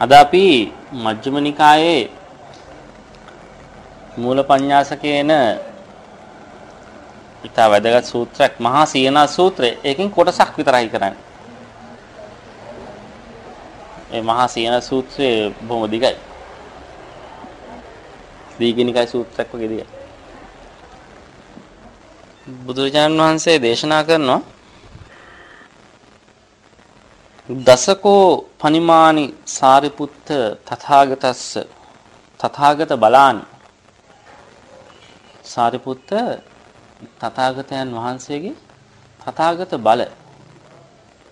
අද අපි මජ්ක්‍ධිම නිකායේ මූලපඤ්ඤාසකේන ඉතා වැදගත් සූත්‍රයක් මහා සීනා සූත්‍රය. ඒකෙන් කොටසක් විතරයි කරන්නේ. මේ මහා සීනා සූත්‍රය බොහොම දිගයි. දීඝනිකයි සූත්‍රයක් වගේ දිගයි. බුදුරජාණන් වහන්සේ දේශනා කරනවා දසකෝ පනිමානි සාරිපුත්ත තථාගතස්ස තථාගත බලානි. සාරිපුත්ත තථාගතයන් වහන්සේගේ තථාගත බල.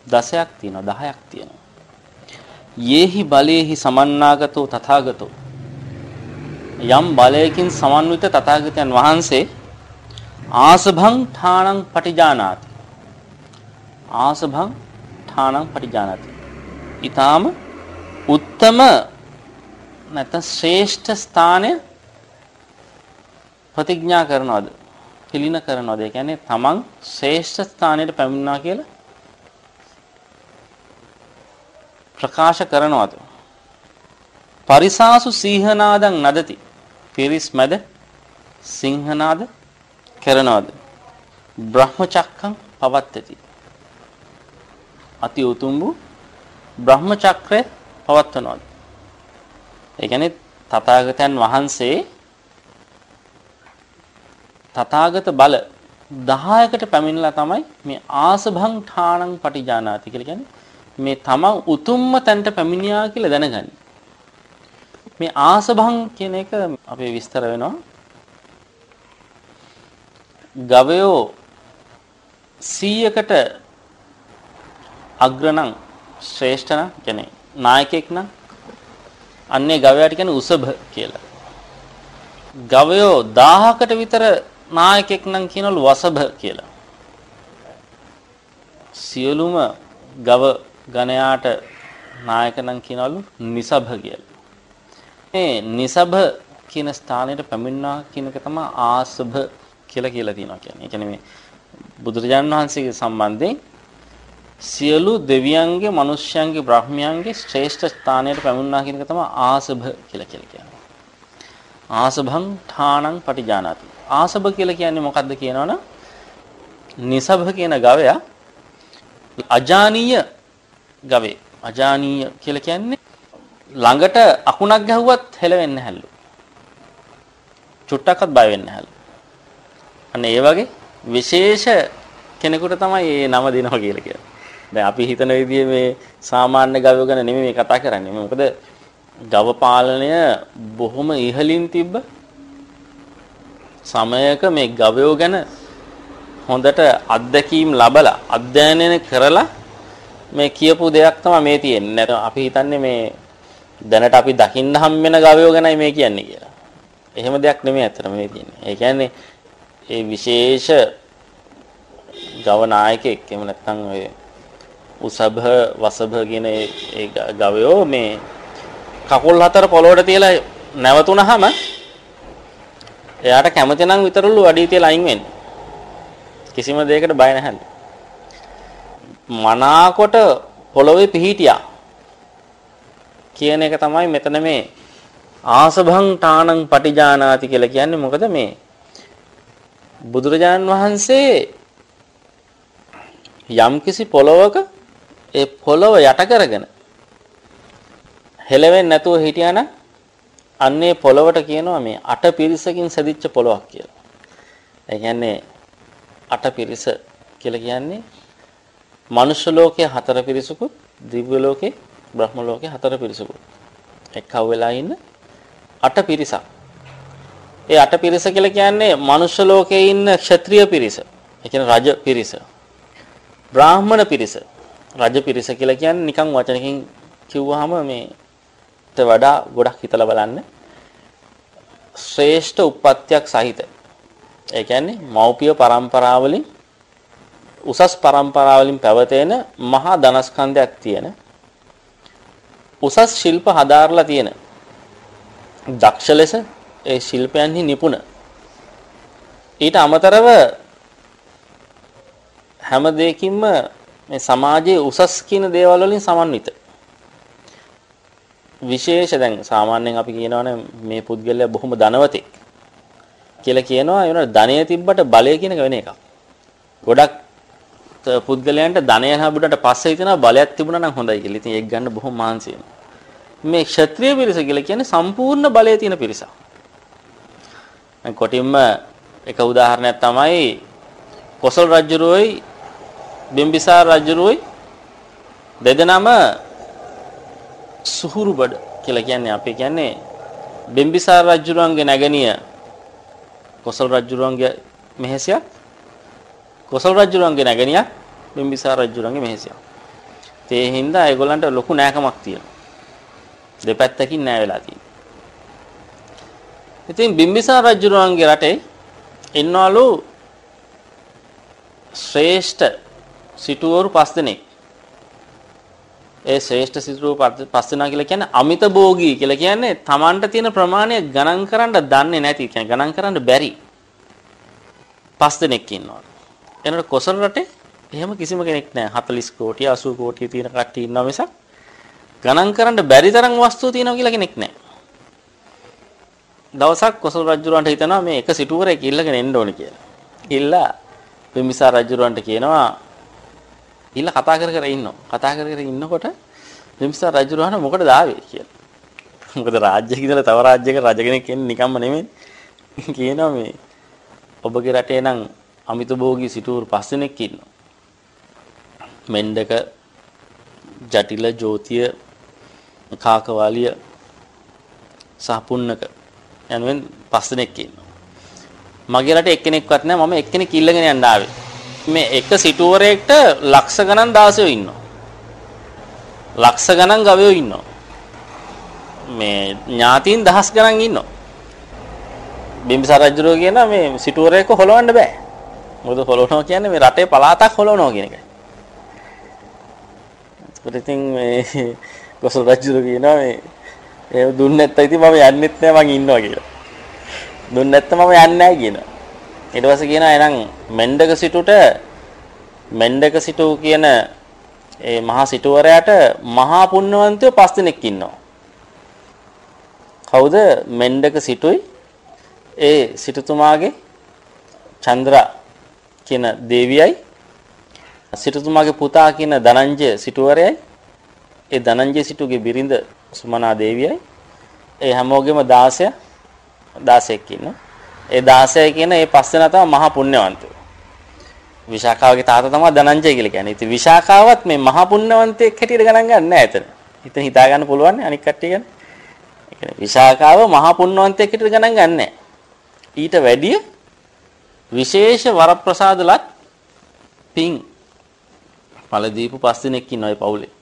දසයක් තියෙනවා 10ක් තියෙනවා. යේහි බලේහි සමන්නාගතෝ තථාගතෝ. යම් බලයකින් සමන්විත තථාගතයන් වහන්සේ ආසභං ඨාණං පටිජානාති. ආසභං ඨාණං පටිජානාති. ඊටාම උත්තම නැත්නම් ශ්‍රේෂ්ඨ ස්ථානය ප්‍රතිඥා කරනවද? පිළින කරනවද? ඒ කියන්නේ තමන් ශ්‍රේෂ්ඨ ස්ථානයට පැමිණනවා කියලා ප්‍රකාශ කරනවද? පරිසාසු සීහනාදං නදති. පිරිස් මැද සිංහනාද කරනවද? බ්‍රහ්මචක්කම් පවත්තති. අති උතුම් වූ බ්‍රහ්ම චක්‍රය පවත්වනවාද ඒ කියන්නේ තථාගතයන් වහන්සේ තථාගත බල 10කට පැමිණලා තමයි මේ ආසභං ඨාණං පටිජානාති කියලා කියන්නේ මේ තමන් උතුම්ම තැනට පැමිණියා කියලා දැනගනි. මේ ආසභං කියන එක අපේ විස්තර වෙනවා. ගවයෝ 100කට අග්‍රණං ශ්‍රේෂ්ඨ නම් කියන්නේ නායකයෙක් නම් අන්නේ ගවයාට කියන්නේ උසභ කියලා. ගවයෝ 1000කට විතර නායකයෙක් නම් කියනවලු වසභ කියලා. සියලුම ගව ගණයාට නායක නම් කියනවලු නිසභ කියලා. මේ නිසභ කියන ස්ථානයට පැමිණනා කියන එක තමයි ආසභ කියලා කියලා තියෙනවා කියන්නේ. ඒ කියන්නේ මේ බුදුරජාණන් වහන්සේගේ සම්බන්ධයෙන් සියලු දෙවියන්ගේ, මිනිස්යන්ගේ, බ්‍රහ්මයන්ගේ ශ්‍රේෂ්ඨ ස්ථානයට පැමිණනා කියන එක තමයි ආසභ කියලා කියලා කියන්නේ. ආසභං ඨාණං පටිජානාති. ආසභ කියලා කියන්නේ මොකද්ද කියනවනම් නිසභ කියන ගවයා අජානීය ගවේ. අජානීය කියලා කියන්නේ ළඟට අකුණක් ගැහුවත් හෙලවෙන්නේ නැහැලු. චුට්ටක්වත් බය වෙන්නේ නැහැලු. අන්න ඒ වගේ විශේෂ කෙනෙකුට තමයි මේ නම දෙනවා කියලා කියන්නේ. දැන් අපි හිතන විදිහේ මේ සාමාන්‍ය ගවය ගැන නෙමෙයි මේ කතා කරන්නේ. මොකද ගව පාලනය බොහොම ඉහළින් තිබ්බ සමයක මේ ගවයෝ ගැන හොඳට අත්දැකීම් ලබලා අධ්‍යයනය කරලා මේ කියපු දෙයක් තමයි මේ තියෙන්නේ. අපි හිතන්නේ මේ දැනට අපි දකින්න හම් වෙන ගවයෝ ගැනයි මේ කියන්නේ කියලා. එහෙම දෙයක් නෙමෙයි අතන මේ තියෙන්නේ. ඒ කියන්නේ ඒ විශේෂ ගව නායකයෙක් එහෙම නැත්නම් ඔය උසභ වසභ කියන ඒ ගවයෝ මේ කකුල් හතර පොළොවට තියලා නැවතුනහම එයාට කැමති නම් විතරලු අඩිය තියලා අයින් වෙන්නේ. කිසිම දෙයකට බය නැහැලු. මනාකොට පොළොවේ පිහිටියා කියන එක තමයි මෙතන මේ ආසභං තානං පටිජානාති කියලා කියන්නේ මොකද මේ බුදුරජාන් වහන්සේ යම්කිසි පොළොවක ඒ පොළොව යට කරගෙන හෙලවෙන්නේ නැතුව හිටියානම් අන්නේ පොළොවට කියනවා මේ අට පිරිසකින් සැදිච්ච පොළොවක් කියලා. ඒ කියන්නේ අට පිරිස කියලා කියන්නේ මනුෂ්‍ය ලෝකයේ හතර පිරිසකුත් දිව්‍ය ලෝකේ බ්‍රහ්ම ලෝකේ හතර පිරිසකුත් එක්කව වෙලා ඉන්න අට පිරිසක්. ඒ අට පිරිස කියලා කියන්නේ මනුෂ්‍ය ලෝකයේ ඉන්න ක්ෂත්‍රීය පිරිස. ඒ කියන්නේ රජ පිරිස. බ්‍රාහ්මණ පිරිස. රජ පිරිස කියලා කියන්නේ නිකන් වචනකින් කිව්වහම මේට වඩා ගොඩක් හිතලා බලන්න. ශ්‍රේෂ්ඨ උප්පත්තියක් සහිත. ඒ කියන්නේ මෞපිය පරම්පරාවලින් උසස් පරම්පරාවලින් පැවතෙන මහා ධනස්කන්ධයක් තියෙන උසස් ශිල්ප හදාarලා තියෙන දක්ෂ ලෙස ඒ ශිල්පයන්හි නිපුණ ඊට අමතරව හැම දෙයකින්ම මේ සමාජයේ උසස් කියන දේවල් වලින් සමන්විත විශේෂ දැන් සාමාන්‍යයෙන් අපි කියනවානේ මේ පුද්ගලයා බොහොම ධනවතෙක් කියලා කියනවා ඒ වුණා ධනය තිබ්බට බලය කියන එක වෙන එකක්. ගොඩක් පුද්ගලයන්ට ධනය ලැබුණට පස්සේ හිතනවා බලයක් තිබුණා නම් හොඳයි කියලා. ඉතින් ඒක ගන්න බොහොම මහන්සි මේ ක්ෂත්‍රීය පිරිස කියලා කියන්නේ සම්පූර්ණ බලය තියෙන පිරිසක්. දැන් කොටින්ම එක උදාහරණයක් තමයි කොසල් රජුරෝයි බිම්බිසාර රජුරෝයි දෙදෙනාම සුහුරුබඩ කියලා කියන්නේ අපි කියන්නේ බිම්බිසාර රජුරන්ගේ නැගණිය කොසල් රජුරන්ගේ මෙහෙසියක් කොසල් රජුරන්ගේ නැගණියක් බිම්බිසාර රජුරන්ගේ මෙහෙසියක්. ඒ හින්දා ඒගොල්ලන්ට ලොකු නෑකමක් තියෙනවා. දෙපැත්තකින් නෑ වෙලා තියෙනවා. ඉතින් බිම්බිසාර රජුරන්ගේ රටේ ඉන්නවලු ශ්‍රේෂ්ඨ සිටුවරු පස් දෙනෙක්. ඒ ශ්‍රේෂ්ඨ සිටුවරු පස් දෙනා කියලා කියන්නේ අමිත භෝගී කියලා කියන්නේ Tamanට තියෙන ප්‍රමාණය ගණන් කරන්න දන්නේ නැති කියන්නේ ගණන් කරන්න බැරි. පස් දෙනෙක් ඉන්නවා. එනකොට කොසල් රටේ එහෙම කිසිම කෙනෙක් නැහැ. 40 කෝටි 80 කෝටි තියෙන කට්ටිය ඉන්නවා මිසක් ගණන් කරන්න බැරි තරම් වස්තු තියෙනවා කියලා කෙනෙක් නැහැ. දවසක් කොසල් රජුරවන්ට හිතනවා මේ එක සිටුවරෙක් ඉල්ලගෙන එන්න ඕනේ කියලා. ඉල්ලා බිම්බිසාර රජුරවන්ට කියනවා ඉල්ල කතා කර කර ඉන්නවා. කතා කර කර ඉන්නකොට බිම්බිසාර රජුරවන්ට මොකටද ආවේ කියලා. මොකද රාජ්‍යයක ඉඳලා තව රාජ්‍යයක රජ කෙනෙක් එන්නේ නිකම්ම නෙමෙයි. කියනවා මේ ඔබගේ රටේ නම් අමිත භෝගී සිටුවරු පස් දෙනෙක් ඉන්නවා. මෙන්ඩක ජටිල ජෝතිය කාකවාලිය සහ පුන්නක යනුවෙන් පස් දෙනෙක් ඉන්නවා. මගේ රටේ එක්කෙනෙක්වත් නැහැ මම එක්කෙනෙක් ඉල්ලගෙන යන්න ආවේ. මේ එක සිටුවරයකට ලක්ෂ ගණන් දාසයෝ ඉන්නවා. ලක්ෂ ගණන් ගවයෝ ඉන්නවා. මේ ඥාතීන් දහස් ගණන් ඉන්නවා. බිම්බිසාර රජුරෝ කියන මේ සිටුවරයක හොලවන්න බෑ. මොකද හොලවනවා කියන්නේ මේ රටේ පළාතක් හොලවනවා කියන එකයි. ඒකට ඉතින් මේ ගොසල් රජුරෝ කියනවා මේ ඒ දුන්නේ නැත්නම් ඉතින් මම යන්නෙත් නෑ මං ඉන්නවා කියලා. දුන්නේ නැත්නම් මම යන්නේ නෑ කියනවා. ඊට පස්සේ කියනවා එහෙනම් මෙන්ඩක සිටුට මෙන්ඩක සිටු කියන ඒ මහා සිටුවරයාට මහා පුණ්‍යවන්තයෝ පස් දෙනෙක් ඉන්නවා. කවුද? මෙන්ඩක සිටුයි. ඒ සිටුතුමාගේ චන්ද්‍රා කියන දේවියයි. සිටුතුමාගේ පුතා කියන ධනංජය සිටුවරයයි. ඒ ධනංජය සිටුගේ බිරිඳ සුමනා දේවියයි. ඒ හැමෝගෙම 16 16ක් ඉන්නවා. ඒ 16 කියන ඒ පස් දෙනා තමයි මහා පුණ්‍යවන්තයෝ. විශාඛාවගේ තාත්තා තමයි ධනංජය කියලා කියන්නේ. ඉතින් විශාඛාවත් මේ මහා පුණ්‍යවන්තයෙක් හැටියට ගණන් ගන්න නැහැ එතන. ඉතින් හිතා ගන්න පුළුවන් නේ අනික් කට්ටිය ගැන. ඒ කියන්නේ විශාඛාව මහා පුණ්‍යවන්තයෙක් හැටියට ගණන් ගන්නෑ. ඊට වැඩිය විශේෂ වරප්‍රසාදලත් පිං පළ දීපු පස් දිනක් ඉන්නවා ඒ පවුලේ.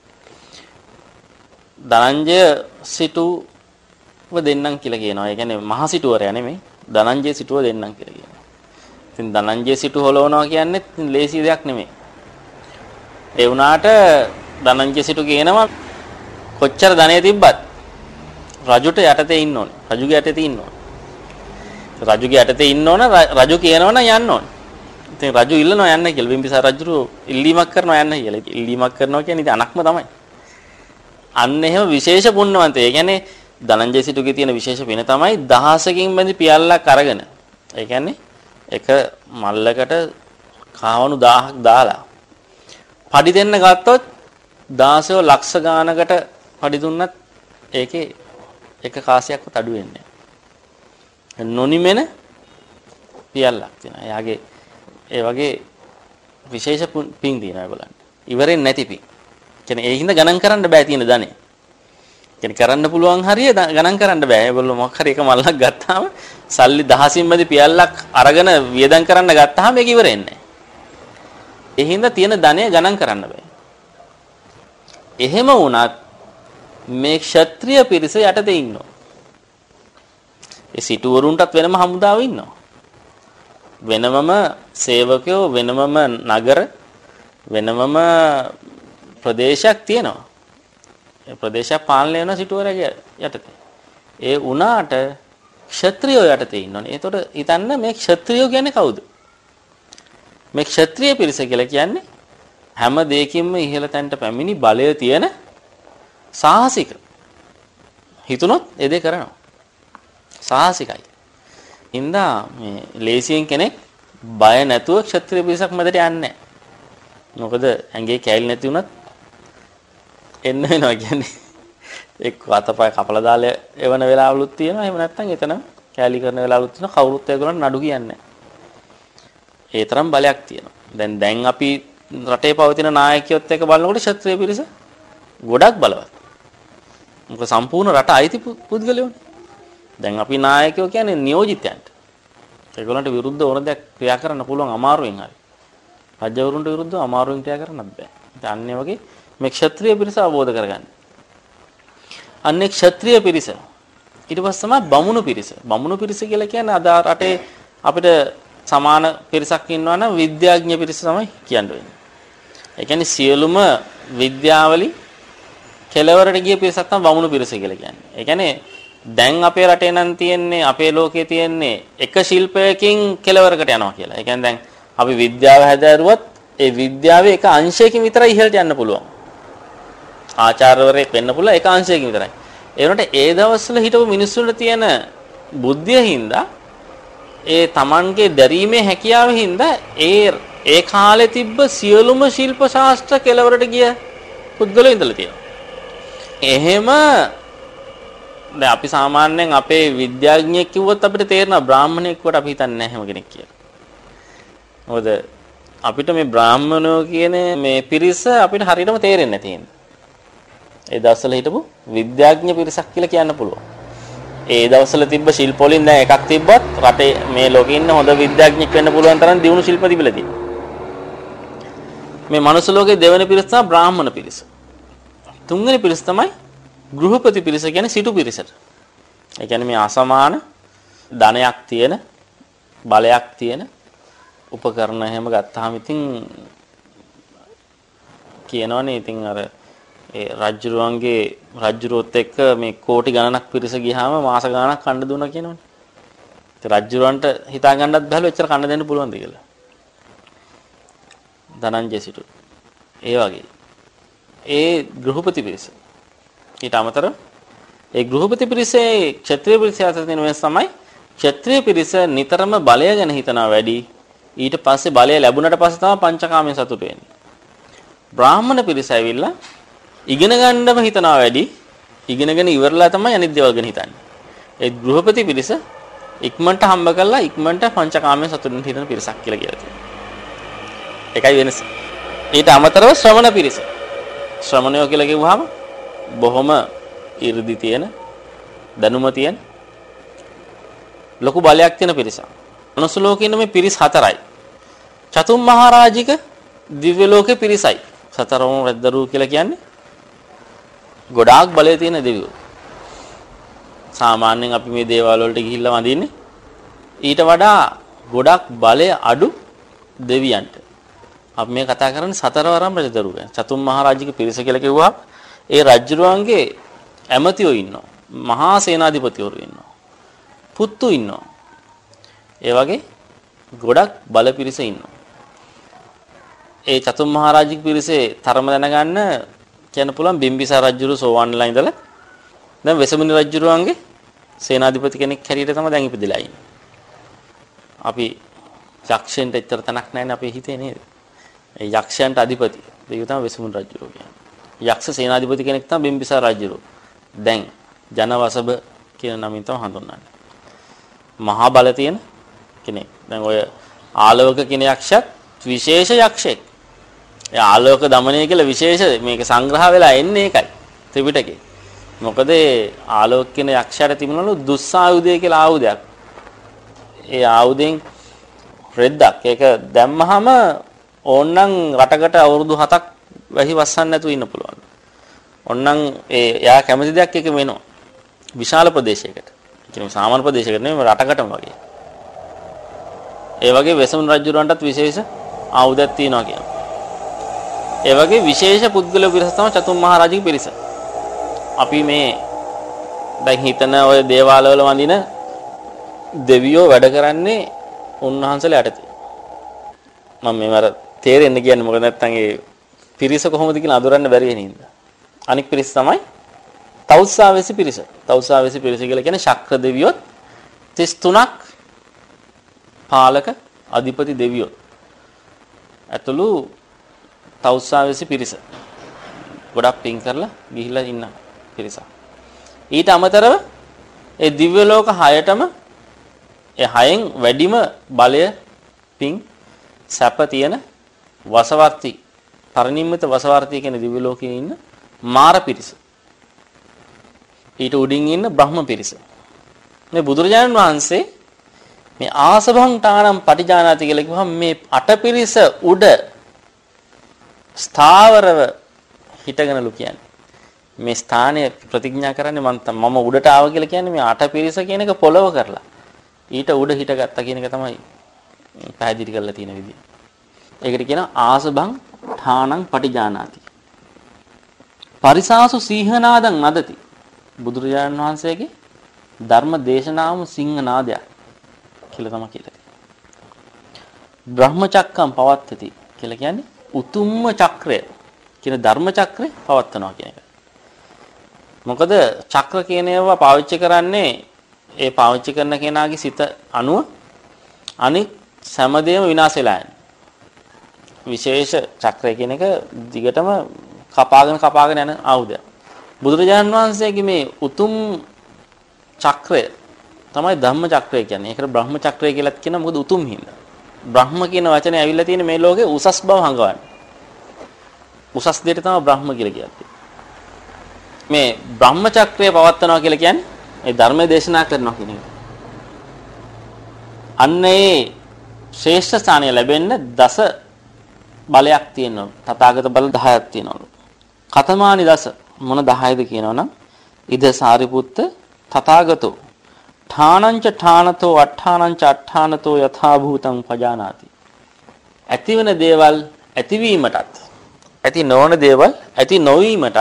ධනංජය සිටුව දෙන්නම් කියලා කියනවා. ඒ කියන්නේ මහ සිටුවරයා නෙමෙයි. ධනංජය සිටුව දෙන්නම් කියලා කියනවා. ඉතින් ධනංජය සිටු හොලවනවා කියන්නේ ලේසි දෙයක් නෙමෙයි. ඒ වුණාට ධනංජය සිටු කියනවා කොච්චර ධනෙ තිබ්බත් රජුට යටතේ ඉන්න ඕනේ. රජුගේ යටතේ ඉන්න ඕනේ. රජුගේ යටතේ ඉන්න ඕන රජු කියනවනම් යන්න ඕනේ. ඉතින් රජු ඉල්ලනවා යන්න කියලා. බිම්බිසාර රජු ඉල්ලීමක් කරනවා යන්න කියලා. ඉල්ලීමක් කරනවා කියන්නේ ඉතින් අනක්ම තමයි. අන්න එහෙම විශේෂ පුණ්‍යවන්තය. ඒ කියන්නේ ධනංජය සිටුගේ තියෙන විශේෂ පින තමයි දහසකින් බැඳි පියල්ලක් අරගෙන. ඒ කියන්නේ එක මල්ලකට කාවණු 1000ක් දාලා පඩි දෙන්න ගත්තොත් 16 ලක්ෂ ගානකට පඩි දුන්නත් ඒකේ එක කාසියක්වත් අඩු වෙන්නේ නොනිමෙන පියල්ලක් තියෙනවා. එයාගේ ඒ වගේ විශේෂ පින් තියෙනවා ඒගොල්ලන්ට. ඉවරෙන් නැති පින්. කියන්නේ ඒ හින්දා ගණන් කරන්න බෑ තියෙන ධනෙ. කියන්නේ කරන්න පුළුවන් හරිය ගණන් කරන්න බෑ. ඒගොල්ලෝ මොකක් හරි එක මල්ලක් ගත්තාම සල්ලි දහසින් මැදි පියල්ලක් අරගෙන වියදම් කරන්න ගත්තාම ඒක ඉවරෙන්නේ නැහැ. ඒ හින්දා තියෙන ධනය ගණන් කරන්න බෑ. එහෙම වුණත් මේ ක්ෂත්‍රීය පිරිස යටතේ ඉන්නවා. ඒ සිටුවරුන්ටත් වෙනම හමුදාව ඉන්නවා. වෙනමම සේවකයෝ වෙනමම නගර වෙනමම ප්‍රදේශයක් තියෙනවා. ඒ ප්‍රදේශයක් පාලනය වෙන සිටුවරගේ යටතේ. ඒ උනාට ක්ෂත්‍රියෝ යටතේ ඉන්නෝනේ. ඒතකොට හිතන්න මේ ක්ෂත්‍රියෝ කියන්නේ කවුද? මේ ක්ෂත්‍රීය පිරිස කියලා කියන්නේ හැම දෙයකින්ම ඉහළ තැනට පැමිණි බලය තියෙන සාහසික හිතුනොත් ඒ දේ කරනවා. සාහසිකයි. හින්දා මේ ලේසියෙන් කෙනෙක් බය නැතුව ක්ෂත්‍රීය පිරිසක් මැදට යන්නේ නැහැ. මොකද ඇඟේ කැයිල් නැති වුණත් එන්න වෙනවා කියන්නේ. එක්ක අතපය කපලා දාලා එවන වෙලාවලුත් තියෙනවා. එහෙම නැත්නම් එතන කැලි කරන වෙලාවලුත් තියෙනවා. කවුරුත් ඒගොල්ලන් නඩු කියන්නේ ඒ තරම් බලයක් තියෙනවා. දැන් දැන් අපි රටේ පවතින නායකයොත් එක්ක බලනකොට ක්ෂත්‍රීය පිරිස ගොඩක් බලවත්. මොකද සම්පූර්ණ රට අයිති පුද්ගලයෝනේ. දැන් අපි නායකයෝ කියන්නේ නියෝජිතයන්ට. ඒගොල්ලන්ට විරුද්ධව ඕන දෙයක් ක්‍රියා කරන්න පුළුවන් අමාරුවෙන් හරි. රජවරුන්ට විරුද්ධව අමාරුවෙන් ක්‍රියා කරන්නත් බෑ. ඉතින් අන්නේ වගේ මේ ක්ෂත්‍රීය පිරිස අවබෝධ කරගන්න. අන්නේ ක්ෂත්‍රීය පිරිස. ඊට පස්සේ තමයි බමුණු පිරිස. බමුණු පිරිස කියලා කියන්නේ අද රටේ අපිට සමාන පිරිසක් ඉන්නවා නම් විද්‍යාඥ පිරිස තමයි කියන්න වෙන්නේ. ඒ කියන්නේ සියලුම විද්‍යාවලින් කෙලවරට ගිය පිරිසක් තමයි බමුණු පිරිස කියලා කියන්නේ. ඒ කියන්නේ දැන් අපේ රටේ නම් තියෙන්නේ අපේ ලෝකයේ තියෙන්නේ එක ශිල්පයකින් කෙලවරකට යනවා කියලා. ඒ කියන්නේ දැන් අපි විද්‍යාව හැදෑරුවත් ඒ විද්‍යාවේ එක අංශයකින් විතරයි ඉහළට යන්න පුළුවන්. ආචාර්යවරයෙක් වෙන්න පුළුවන් එක අංශයකින් විතරයි. ඒ වුණාට ඒ දවස්වල හිටපු මිනිස්සුන්ට තියෙන බුද්ධිය හින්දා ඒ Tamanගේ දැරීමේ හැකියාව හින්දා ඒ ඒ කාලේ තිබ්බ සියලුම ශිල්ප ශාස්ත්‍ර කෙලවරට ගිය පුද්ගලයෝ ඉඳලා තියෙනවා. එහෙම දැන් අපි සාමාන්‍යයෙන් අපේ විද්‍යාඥයෙක් කිව්වොත් අපිට තේරෙනවා බ්‍රාහමණයෙක් වට අපි හිතන්නේ නැහැ හැම කෙනෙක් කියලා. මොකද අපිට මේ බ්‍රාහමණයෝ කියන මේ පිරිස අපිට හරියටම තේරෙන්නේ නැති හින්දා. ඒ දවස්වල හිටපු විද්‍යාඥ පිරිසක් කියලා කියන්න පුළුවන්. ඒ දවස්වල තිබ්බ ශිල්ප වලින් දැන් එකක් තිබ්බත් රටේ මේ ලෝකේ ඉන්න හොඳ විද්‍යාඥයෙක් වෙන්න පුළුවන් තරම් දියුණු ශිල්ප තිබිලා තියෙනවා. මේ මනුස්ස ලෝකේ දෙවෙනි පිරිස තමයි බ්‍රාහමණ පිරිස. තුන්වෙනි පිරිස තමයි ගෘහපති පිරිස කියන්නේ සිටු පිරිසට. ඒ කියන්නේ මේ අසමාන ධනයක් තියෙන බලයක් තියෙන උපකරණ එහෙම ගත්තාම ඉතින් කියනවනේ ඉතින් අර ඒ රජ්ජුරුවන්ගේ රජ්ජුරුවොත් එක්ක මේ කෝටි ගණනක් පිරිස ගියාම මාස ගණනක් කන්න දුන්නා කියනවනේ. ඉතින් රජ්ජුරුවන්ට හිතා ගන්නත් බැලුවා එච්චර කන්න දෙන්න පුළුවන්ද කියලා. ධනංජය සිටු. ඒ වගේ. ඒ ගෘහපති පිරිස. ඊට අමතරව ඒ ගෘහපති පිරිසේ ක්ෂත්‍රීය පිරිස අතර තියෙන වෙනස තමයි ක්ෂත්‍රීය පිරිස නිතරම බලය ගැන හිතනවා වැඩි. ඊට පස්සේ බලය ලැබුණට පස්සේ තමයි පංචකාමයෙන් සතුට වෙන්නේ. බ්‍රාහ්මණ පිරිස ඇවිල්ලා ඉගෙන ගන්නම හිතනවා වැඩි. ඉගෙනගෙන ඉවරලා තමයි අනිත් දේවල් ගැන හිතන්නේ. ඒ ගෘහපති පිරිස ඉක්මනට හම්බ කරලා ඉක්මනට පංචකාමයෙන් සතුටින් හිතන පිරිසක් කියලා කියලා තියෙනවා. ඒකයි වෙනස. ඊට අමතරව ශ්‍රමණ පිරිස. ශ්‍රමණයෝ කියලා කිව්වහම බොහොම 이르දි තියෙන දැනුම තියෙන ලොකු බලයක් තියෙන පිරිසක්. මනුස්ස ලෝකේ ඉන්න මේ පිරිස් හතරයි. චතුම් මහරජික දිව්‍ය ලෝකේ පිරිසයි. සතරම රැද්දරු කියලා කියන්නේ ගොඩාක් බලය තියෙන දෙවියෝ. සාමාන්‍යයෙන් අපි මේ දේවල් වලට ගිහිල්ලා වඳින්නේ ඊට වඩා ගොඩක් බලය අඩු දෙවියන්ට. අපි මේ කතා කරන්නේ සතරවරම් රජදරු ගැන. චතුම් මහරජික පිරිස කියලා කිව්වහම ඒ රජුරුවන්ගේ ඇමතියෝ ඉන්නවා. මහා සේනාධිපතිවරු ඉන්නවා. පුත්තු ඉන්නවා. ඒ වගේ ගොඩක් බල පිරිස ඉන්නවා. ඒ චතුම් මහරජික පිරිසේ තරම දැනගන්න කියන්න පුළුවන් බිම්බිසාර රජුරු සෝවන්ලා ඉඳලා දැන් වෙසමුණි රජුරුවන්ගේ සේනාධිපති කෙනෙක් හැටියට තමයි දැන් ඉපදිලා ඉන්නේ. අපි යක්ෂයන්ට එච්චර තැනක් නැහැ නේ අපේ හිතේ නේද? ඒ යක්ෂයන්ට අධිපති. ඒක තමයි වෙසමුණි රජුරුව කියන්නේ. යක්ෂ සේනාධිපති කෙනෙක් තමයි බිම්බිසාර රජුරුව. දැන් ජනවසබ කියන නමින් තමයි හඳුන්වන්නේ. මහා බල තියෙන කෙනෙක්. දැන් ඔය ආලෝක කියන යක්ෂත් විශේෂ යක්ෂයෙක්. ආලෝක দমনය කියලා විශේෂ මේක සංග්‍රහ වෙලා එන්නේ ඒකයි ත්‍රිපිටකේ. මොකද ආලෝක කියන යක්ෂයාට තිබුණලු දුස්සායුධය කියලා ආයුධයක්. ඒ ආයුධෙන් රෙද්දක් ඒක දැම්මහම ඕන්නම් රටකට අවුරුදු 7ක් වැහි වස්සන් නැතුව ඉන්න පුළුවන්. ඕන්නම් ඒ එයා කැමති දෙයක් එක වෙනවා. විශාල ප්‍රදේශයකට. කියන්නේ සාමාන්‍ය ප්‍රදේශයකට නෙමෙයි රටකටම වගේ. ඒ වගේ වෙසමුණු රජුරවන්ටත් විශේෂ ආයුධයක් තියෙනවා කියනවා. ඒ වගේ විශේෂ පුද්ගල පිරිස තමයි චතුම් මහ රජික පිරිස. අපි මේ දැන් හිතන ඔය දේවාලවල වඳින දෙවියෝ වැඩ කරන්නේ උන්වහන්සේලා යටතේ. මම මේවර තේරෙන්න කියන්නේ මොකද නැත්තම් ඒ පිරිස කොහොමද කියලා අඳුරන්න බැරි වෙන හින්දා. අනික් පිරිස තමයි තවුස්සාවැසි පිරිස. තවුස්සාවැසි පිරිස කියලා කියන්නේ ශක්‍ර දෙවියොත් 33ක් පාලක අධිපති දෙවියොත්. ඇතුළු තවුස්සාවැසි පිරිස. ගොඩක් පින් කරලා ගිහිල්ලා ඉන්න පිරිසක්. ඊට අමතරව ඒ දිව්‍ය ලෝක 6ටම ඒ 6න් වැඩිම බලය පින් සැප තියෙන වසවර්ති පරිනිම්මිත වසවර්ති කියන දිව්‍ය ලෝකයේ ඉන්න මාර පිරිස. ඊට උඩින් ඉන්න බ්‍රහ්ම පිරිස. මේ බුදුරජාණන් වහන්සේ මේ ආසභං තානම් පටිජානාති කියලා කිව්වහම මේ අටපිරිස උඩ ස්ථාවරව හිටගෙනලු කියන්නේ. මේ ස්ථානය ප්‍රතිඥා කරන්නේ මම මම උඩට ආව කියලා කියන්නේ මේ අටපිරිස කියන එක පොළව කරලා. ඊට උඩ හිටගත්තා කියන එක තමයි පැහැදිලි කරලා තියෙන විදිය. ඒකට කියනවා ආසභං ඨානං පටිජානාති. පරිසාසු සීහනාදං නදති. බුදුරජාණන් වහන්සේගේ ධර්ම දේශනාවම සිංහ නාදයක් කියලා තමයි කියලා තියෙන්නේ. බ්‍රහ්මචක්කම් පවත්තති කියලා කියන්නේ උතුම්ම චක්‍රය කියන ධර්ම චක්‍රය පවත්නවා කියන එක. මොකද චක්‍ර කියන ඒවා පාවිච්චි කරන්නේ ඒ පාවිච්චි කරන කෙනාගේ සිත අනුව අනිත් සෑමදේම විනාශ වෙලා යනවා. විශේෂ චක්‍රය කියන එක දිගටම කපාගෙන කපාගෙන යන ආයුධයක්. බුදුරජාණන් වහන්සේගේ මේ උතුම් චක්‍රය තමයි ධම්ම චක්‍රය කියන්නේ. ඒකට බ්‍රහ්ම චක්‍රය කියලාත් කියනවා මොකද උතුම් හින්දා. බ්‍රහ්ම කියන වචනේ ඇවිල්ලා තියෙන මේ ලෝකේ උසස් බව හංගවන්නේ. උසස් දෙයට තමයි බ්‍රහ්ම කියලා කියන්නේ. මේ බ්‍රහ්ම චක්‍රය පවත්නවා කියලා කියන්නේ ඒ ධර්මයේ දේශනා කරනවා කියන එක. අන්න ඒ ශ්‍රේෂ්ඨ ස්ථානය ලැබෙන්න දස බලයක් තියෙනවා. තථාගත බල 10ක් තියෙනවලු. කතමානි දස මොන 10ද කියනවනම් ඉද සාරිපුත්ත තථාගතෝ ඨානංච ඨානතෝ අට්ඨානංච අට්ඨානතෝ යථා භූතං පජානාති. ඇතිවන දේවල් ඇතිවීමටත් ඇති නොවන දේවල් ඇති නොවීමටත්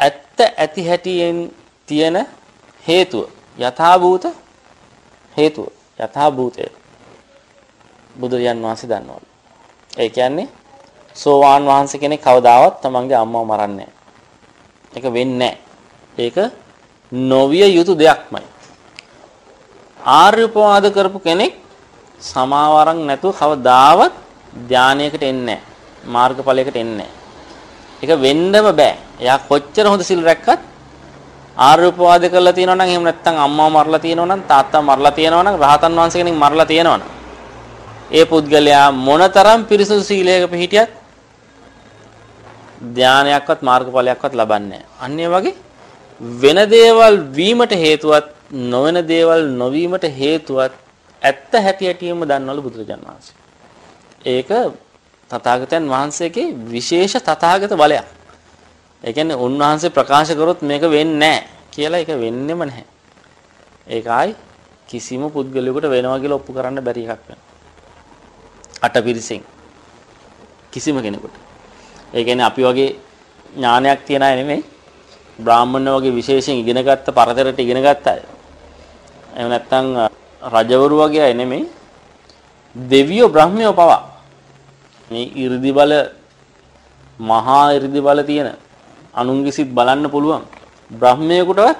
ඇත්ත ඇති හැටියෙන් තියෙන හේතුව යථා භූත හේතුව යථා භූතය බුදුරජාන් වහන්සේ දන්නවලු. ඒ කියන්නේ සෝවාන් වහන්සේ කෙනෙක් කවදාවත් තමන්ගේ අම්මව මරන්නේ ඒක වෙන්නේ ඒක නොවිය යුතු දෙයක්මයි. ආර්ය උපවාද කරපු කෙනෙක් සමාවරන් නැතුව කවදාවත් ධානයකට එන්නේ මාර්ගඵලයකට එන්නේ ඒක වෙන්නම බෑ. එයා කොච්චර හොඳ සිල් රැක්කත් ආර්ය උපවාද කරලා තියෙනවා නම් එහෙම නැත්නම් අම්මව මරලා තියෙනවා නම් තාත්තා මරලා තියෙනවා නම් රහතන් වහන්සේ කෙනෙක් මරලා තියෙනවා නම් ඒ පුද්ගලයා මොනතරම් පිරිසුදු සීලයක පිහිටියත් ධානයක්වත් මාර්ගඵලයක්වත් ලබන්නේ නැහැ. වගේ වෙන දේවල් වීමට හේතුවත් නොවන දේවල් නොවීමට හේතුවත් ඇත්ත හැටි හැටියෙම දන්නවලු බුදුරජාන් වහන්සේ. ඒක තථාගතයන් වහන්සේගේ විශේෂ තථාගත බලයක්. ඒ කියන්නේ උන්වහන්සේ ප්‍රකාශ කරොත් මේක වෙන්නේ නැහැ කියලා ඒක වෙන්නෙම නැහැ. ඒකයි කිසිම පුද්ගලයෙකුට වෙනවා කියලා ඔප්පු කරන්න බැරි එකක් වෙනවා. අටපිරිසෙන් කිසිම කෙනෙකුට. ඒ කියන්නේ අපි වගේ ඥානයක් තියන අය නෙමෙයි. බ්‍රාහ්මණ වගේ විශේෂයෙන් ඉගෙනගත්ත පරතරට ඉගෙනගත්ත අය. එහෙම නැත්නම් රජවරු වගේ අය නෙමෙයි දෙවියෝ බ්‍රහ්මයෝ පවා මේ 이르දි බල මහා 이르දි බල තියෙන අනුන්ගේ සිත් බලන්න පුළුවන්. බ්‍රහ්මයෙකුටවත්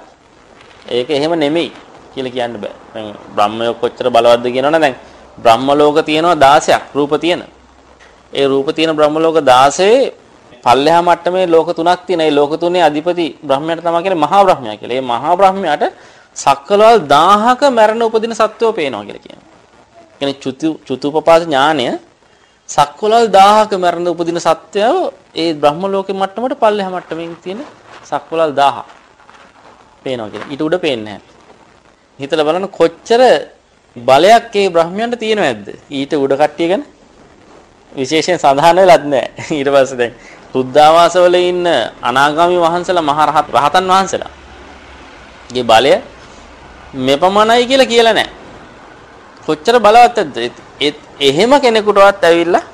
ඒක එහෙම නෙමෙයි කියලා කියන්න බෑ. දැන් බ්‍රහ්මයෝ කොච්චර බලවත්ද කියනවනේ දැන් බ්‍රහ්ම ලෝක තියෙනවා 16ක් රූප තියෙන. ඒ රූප තියෙන බ්‍රහ්ම ලෝක 16 පල්ලෙහා මට්ටමේ ලෝක තුනක් තියෙන. ඒ ලෝක තුනේ අධිපති බ්‍රහ්මයාට තමයි කියන්නේ මහා බ්‍රහ්මයා කියලා. ඒ මහා බ්‍රහ්මයාට සක්කලවල් 1000ක මරණ උපදින සත්වෝ පේනවා කියලා කියනවා. කියන්නේ චුතු චුතුපපාත ඥානය සක්වලල් 1000ක මරණ උපදින සත්වයෝ ඒ බ්‍රහ්ම ලෝකෙ මට්ටමට පල්ලෙහා මට්ටමින් තියෙන සක්වලල් 1000 පේනවා කියලා. ඊට උඩ පේන්නේ නැහැ. හිතලා බලන්න කොච්චර බලයක් ඒ බ්‍රහ්මයන්ට තියෙනවද? ඊට උඩ කට්ටිය ගැන විශේෂයෙන් සඳහන් වෙලත් නැහැ. ඊට පස්සේ දැන් බුද්ධාවාසවල ඉන්න අනාගාමී වහන්සලා මහ රහතන් වහන්සලා. ගේ බලය මෙපමණයි කියලා කියලා නැහැ. කොච්චර බලවත්ද? එහෙම කෙනෙකුටවත් ඇවිල්ලා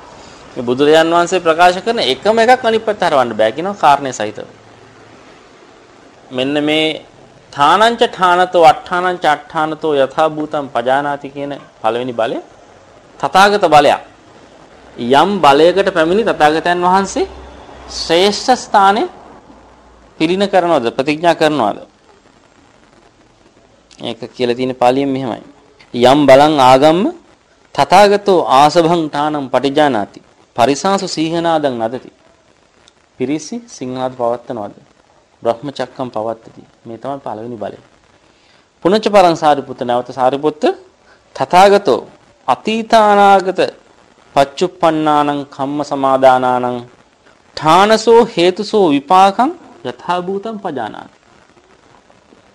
මේ බුදුරජාන් වහන්සේ ප්‍රකාශ කරන එකම එකක් අනිත් පැත්ත හරවන්න බෑ කියනවා කාරණේ සහිතව. මෙන්න මේ ඨානංච ඨානතෝ අට්ඨානංච අට්ඨානතෝ යථා භූතං පජානාති කියන පළවෙනි බලය තථාගත බලයක්. යම් බලයකට පැමිණි තථාගතයන් වහන්සේ ශ්‍රේෂ්ඨ ස්ථානයේ පිළින කරනවද ප්‍රතිඥා කරනවද? ඒක කියලා තියෙන පාලියෙන් මෙහෙමයි. යම් බලං ආගම්ම තථාගතෝ ආසභං ඨානම් පටිජානාති. පරිසාසු සීහනාදං නදති. පිරිසි සිංහනාද පවත්නවද? බ්‍රහ්මචක්කම් පවත්තති. මේ තමයි පළවෙනි බලය. පුනච්ච පරං සාරිපුත්ත නැවත සාරිපුත්ත තථාගතෝ අතීතානාගත පච්චුප්පන්නානං කම්ම සමාදානානං ඨානසෝ හේතුසෝ විපාකං යථා භූතං පජානාති.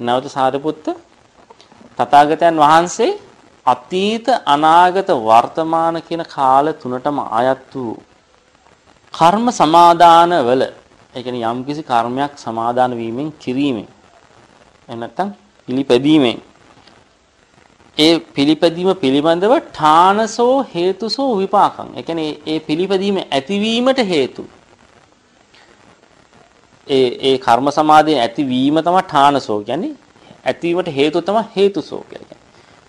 නැවත සාරිපුත්ත තථාගතයන් වහන්සේ අතීත අනාගත වර්තමාන කියන කාල තුනටම ආයත් වූ කර්ම සමාදාන වල ඒ කියන්නේ යම්කිසි කර්මයක් සමාදාන වීමෙන් කිරීමෙන් එහෙම නැත්නම් පිළිපැදීමෙන් ඒ පිළිපැදීම පිළිබඳව ඨානසෝ හේතුසෝ විපාකං ඒ කියන්නේ ඒ පිළිපැදීම ඇතිවීමට හේතු ඒ ඒ කර්ම සමාධිය ඇතිවීම තමයි ඨානසෝ කියන්නේ ඇතිවීමට හේතු තමයි හේතුසෝ කියලා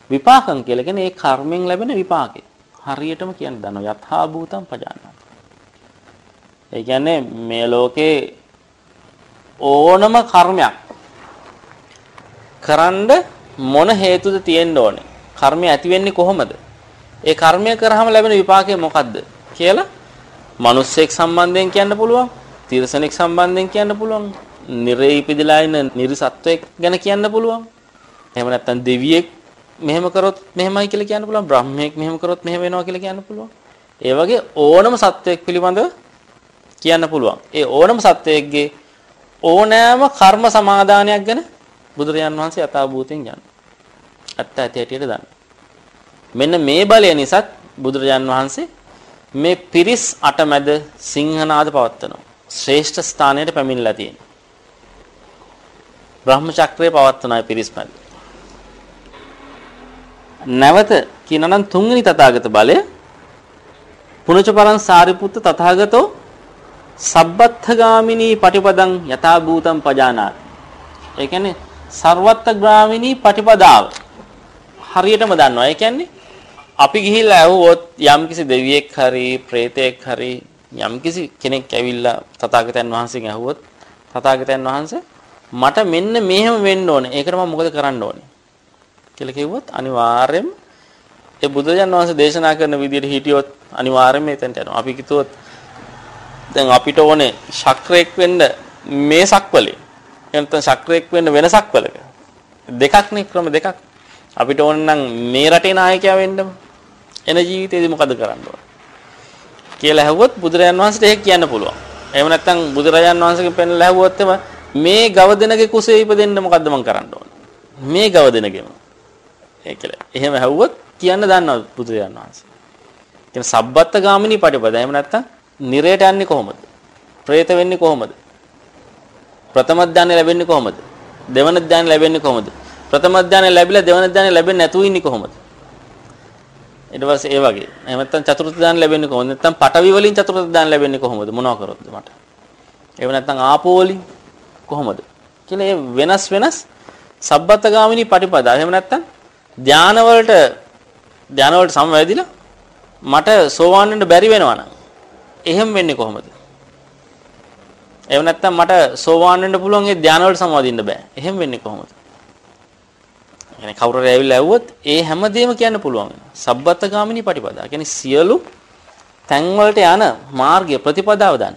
විපාකම් කියලා කියන්නේ ඒ කර්මෙන් ලැබෙන විපාකේ. හරියටම කියන්න දනවා යථා භූතම් පජානාති. ඒ කියන්නේ මේ ලෝකේ ඕනම කර්මයක් කරන්න මොන හේතුද තියෙන්න ඕනේ? කර්මය ඇති වෙන්නේ කොහොමද? ඒ කර්මය කරාම ලැබෙන විපාකය මොකද්ද කියලා මිනිස්සෙක් සම්බන්ධයෙන් කියන්න පුළුවන්. තිරසනෙක් සම්බන්ධයෙන් කියන්න පුළුවන්. නිරේ ඉපදලා ඉන්න නිර්සත්වයක් ගැන කියන්න පුළුවන්. එහෙම නැත්නම් දෙවියෙක් මෙහෙම කරොත් මෙහෙමයි කියලා කියන්න පුළුවන්. බ්‍රහ්මයෙක් මෙහෙම කරොත් මෙහෙම වෙනවා කියලා කියන්න පුළුවන්. ඒ වගේ ඕනම සත්වයක් පිළිබඳව කියන්න පුළුවන්. ඒ ඕනම සත්වයකගේ ඕනෑම කර්ම සමාදානයක් ගැන බුදුරජාන් වහන්සේ යථාභූතෙන් යනවා. ඇත්ත ඇති හැටියට දන්න. මෙන්න මේ බලය නිසා බුදුරජාන් වහන්සේ මේ පිරිස් අටමැද සිංහනාද පවත්වනවා. ශ්‍රේෂ්ඨ ස්ථානයට පැමිණලා තියෙනවා. බ්‍රහ්ම චක්‍රය පවත්වනයි පිරිස් මැද. නැවත කියනනම් තුන්වෙනි තථාගත බලය පුනච පරං සාරිපුත්ත තථාගතෝ සබ්බත්ථගාමිනී පටිපදං යථා භූතං පජානාති. ඒ කියන්නේ ਸਰවත්ථගාමිනී පටිපදාව හරියටම දන්නවා. ඒ කියන්නේ අපි ගිහිල්ලා ඇහුවොත් යම්කිසි දෙවියෙක් හරි ප්‍රේතයෙක් හරි යම්කිසි කෙනෙක් ඇවිල්ලා තථාගතයන් වහන්සේගෙන් ඇහුවොත් තථාගතයන් වහන්සේ මට මෙන්න මෙහෙම වෙන්න ඕනේ. ඒකට මම මොකද කරන්න ඕනේ? කියලා කිව්වොත් අනිවාර්යයෙන්ම ඒ බුදුරජාණන් වහන්සේ දේශනා කරන විදිහට හිටියොත් අනිවාර්යයෙන්ම එතනට යනවා. අපි කිව්වොත් දැන් අපිට ඕනේ ශක්‍රයක් වෙන්න මේ සක්වලේ. එනතන ශක්‍රයක් වෙන්න වෙන සක්වලක. දෙකක් නේ ක්‍රම දෙකක්. අපිට ඕන නම් මේ රටේ නායකයා වෙන්නම එන ජීවිතේදී මොකද කරන්න ඕන කියලා ඇහුවොත් බුදුරජාණන් වහන්සේට ඒක කියන්න පුළුවන්. එහෙම නැත්නම් බුදුරජාණන් වහන්සේගෙන් පෙන්ලා ඇහුවොත් මේ ගව දෙනගේ කුසේ ඉපදෙන්න මොකද්ද මම කරන්න ඕන? මේ ගව දෙනගෙම. ඒ කියලා. එහෙම ඇහුවොත් කියන්න දන්නවා බුදුරජාණන් වහන්සේ. කියන සබ්බත්ත ගාමිනී පටිපද. එහෙම නැත්නම් නිරයට යන්නේ කොහොමද? പ്രേත වෙන්නේ කොහොමද? ප්‍රථම ඥාන ලැබෙන්නේ කොහොමද? දෙවන ඥාන ලැබෙන්නේ කොහොමද? ප්‍රථම ඥාන ලැබිලා දෙවන ඥාන ලැබෙන්නේ නැතුව ඉන්නේ කොහොමද? ඊට පස්සේ ඒ වගේ. එහෙම නැත්නම් චතුර්ථ ඥාන ලැබෙන්නේ කොහොමද? නැත්නම් පටවි වලින් චතුර්ථ ඥාන ලැබෙන්නේ කොහොමද? මොනවා කරොත්ද මට? එහෙම නැත්නම් ආපෝ වලින් කොහොමද? කියලා ඒ වෙනස් වෙනස් සබ්බත් ගාමිනී පටිපදා. එහෙම නැත්නම් ධාන වලට ධාන වලට සමවැදිලා මට සෝවාන් වෙන්න බැරි වෙනවා නම් එහෙම වෙන්නේ කොහොමද? එහෙම නැත්නම් මට සෝවාන් වෙන්න පුළුවන් ඒ ධාන වලට සමවදින්න බෑ. එහෙම වෙන්නේ කොහොමද? يعني කවුරු හරි ඇවිල්ලා ඇහුවොත් ඒ හැමදේම කියන්න පුළුවන් වෙනවා. සබ්බත් ගාමිනී පටිපදා. කියන්නේ සියලු තැන් වලට යන මාර්ගය ප්‍රතිපදාව දන්න.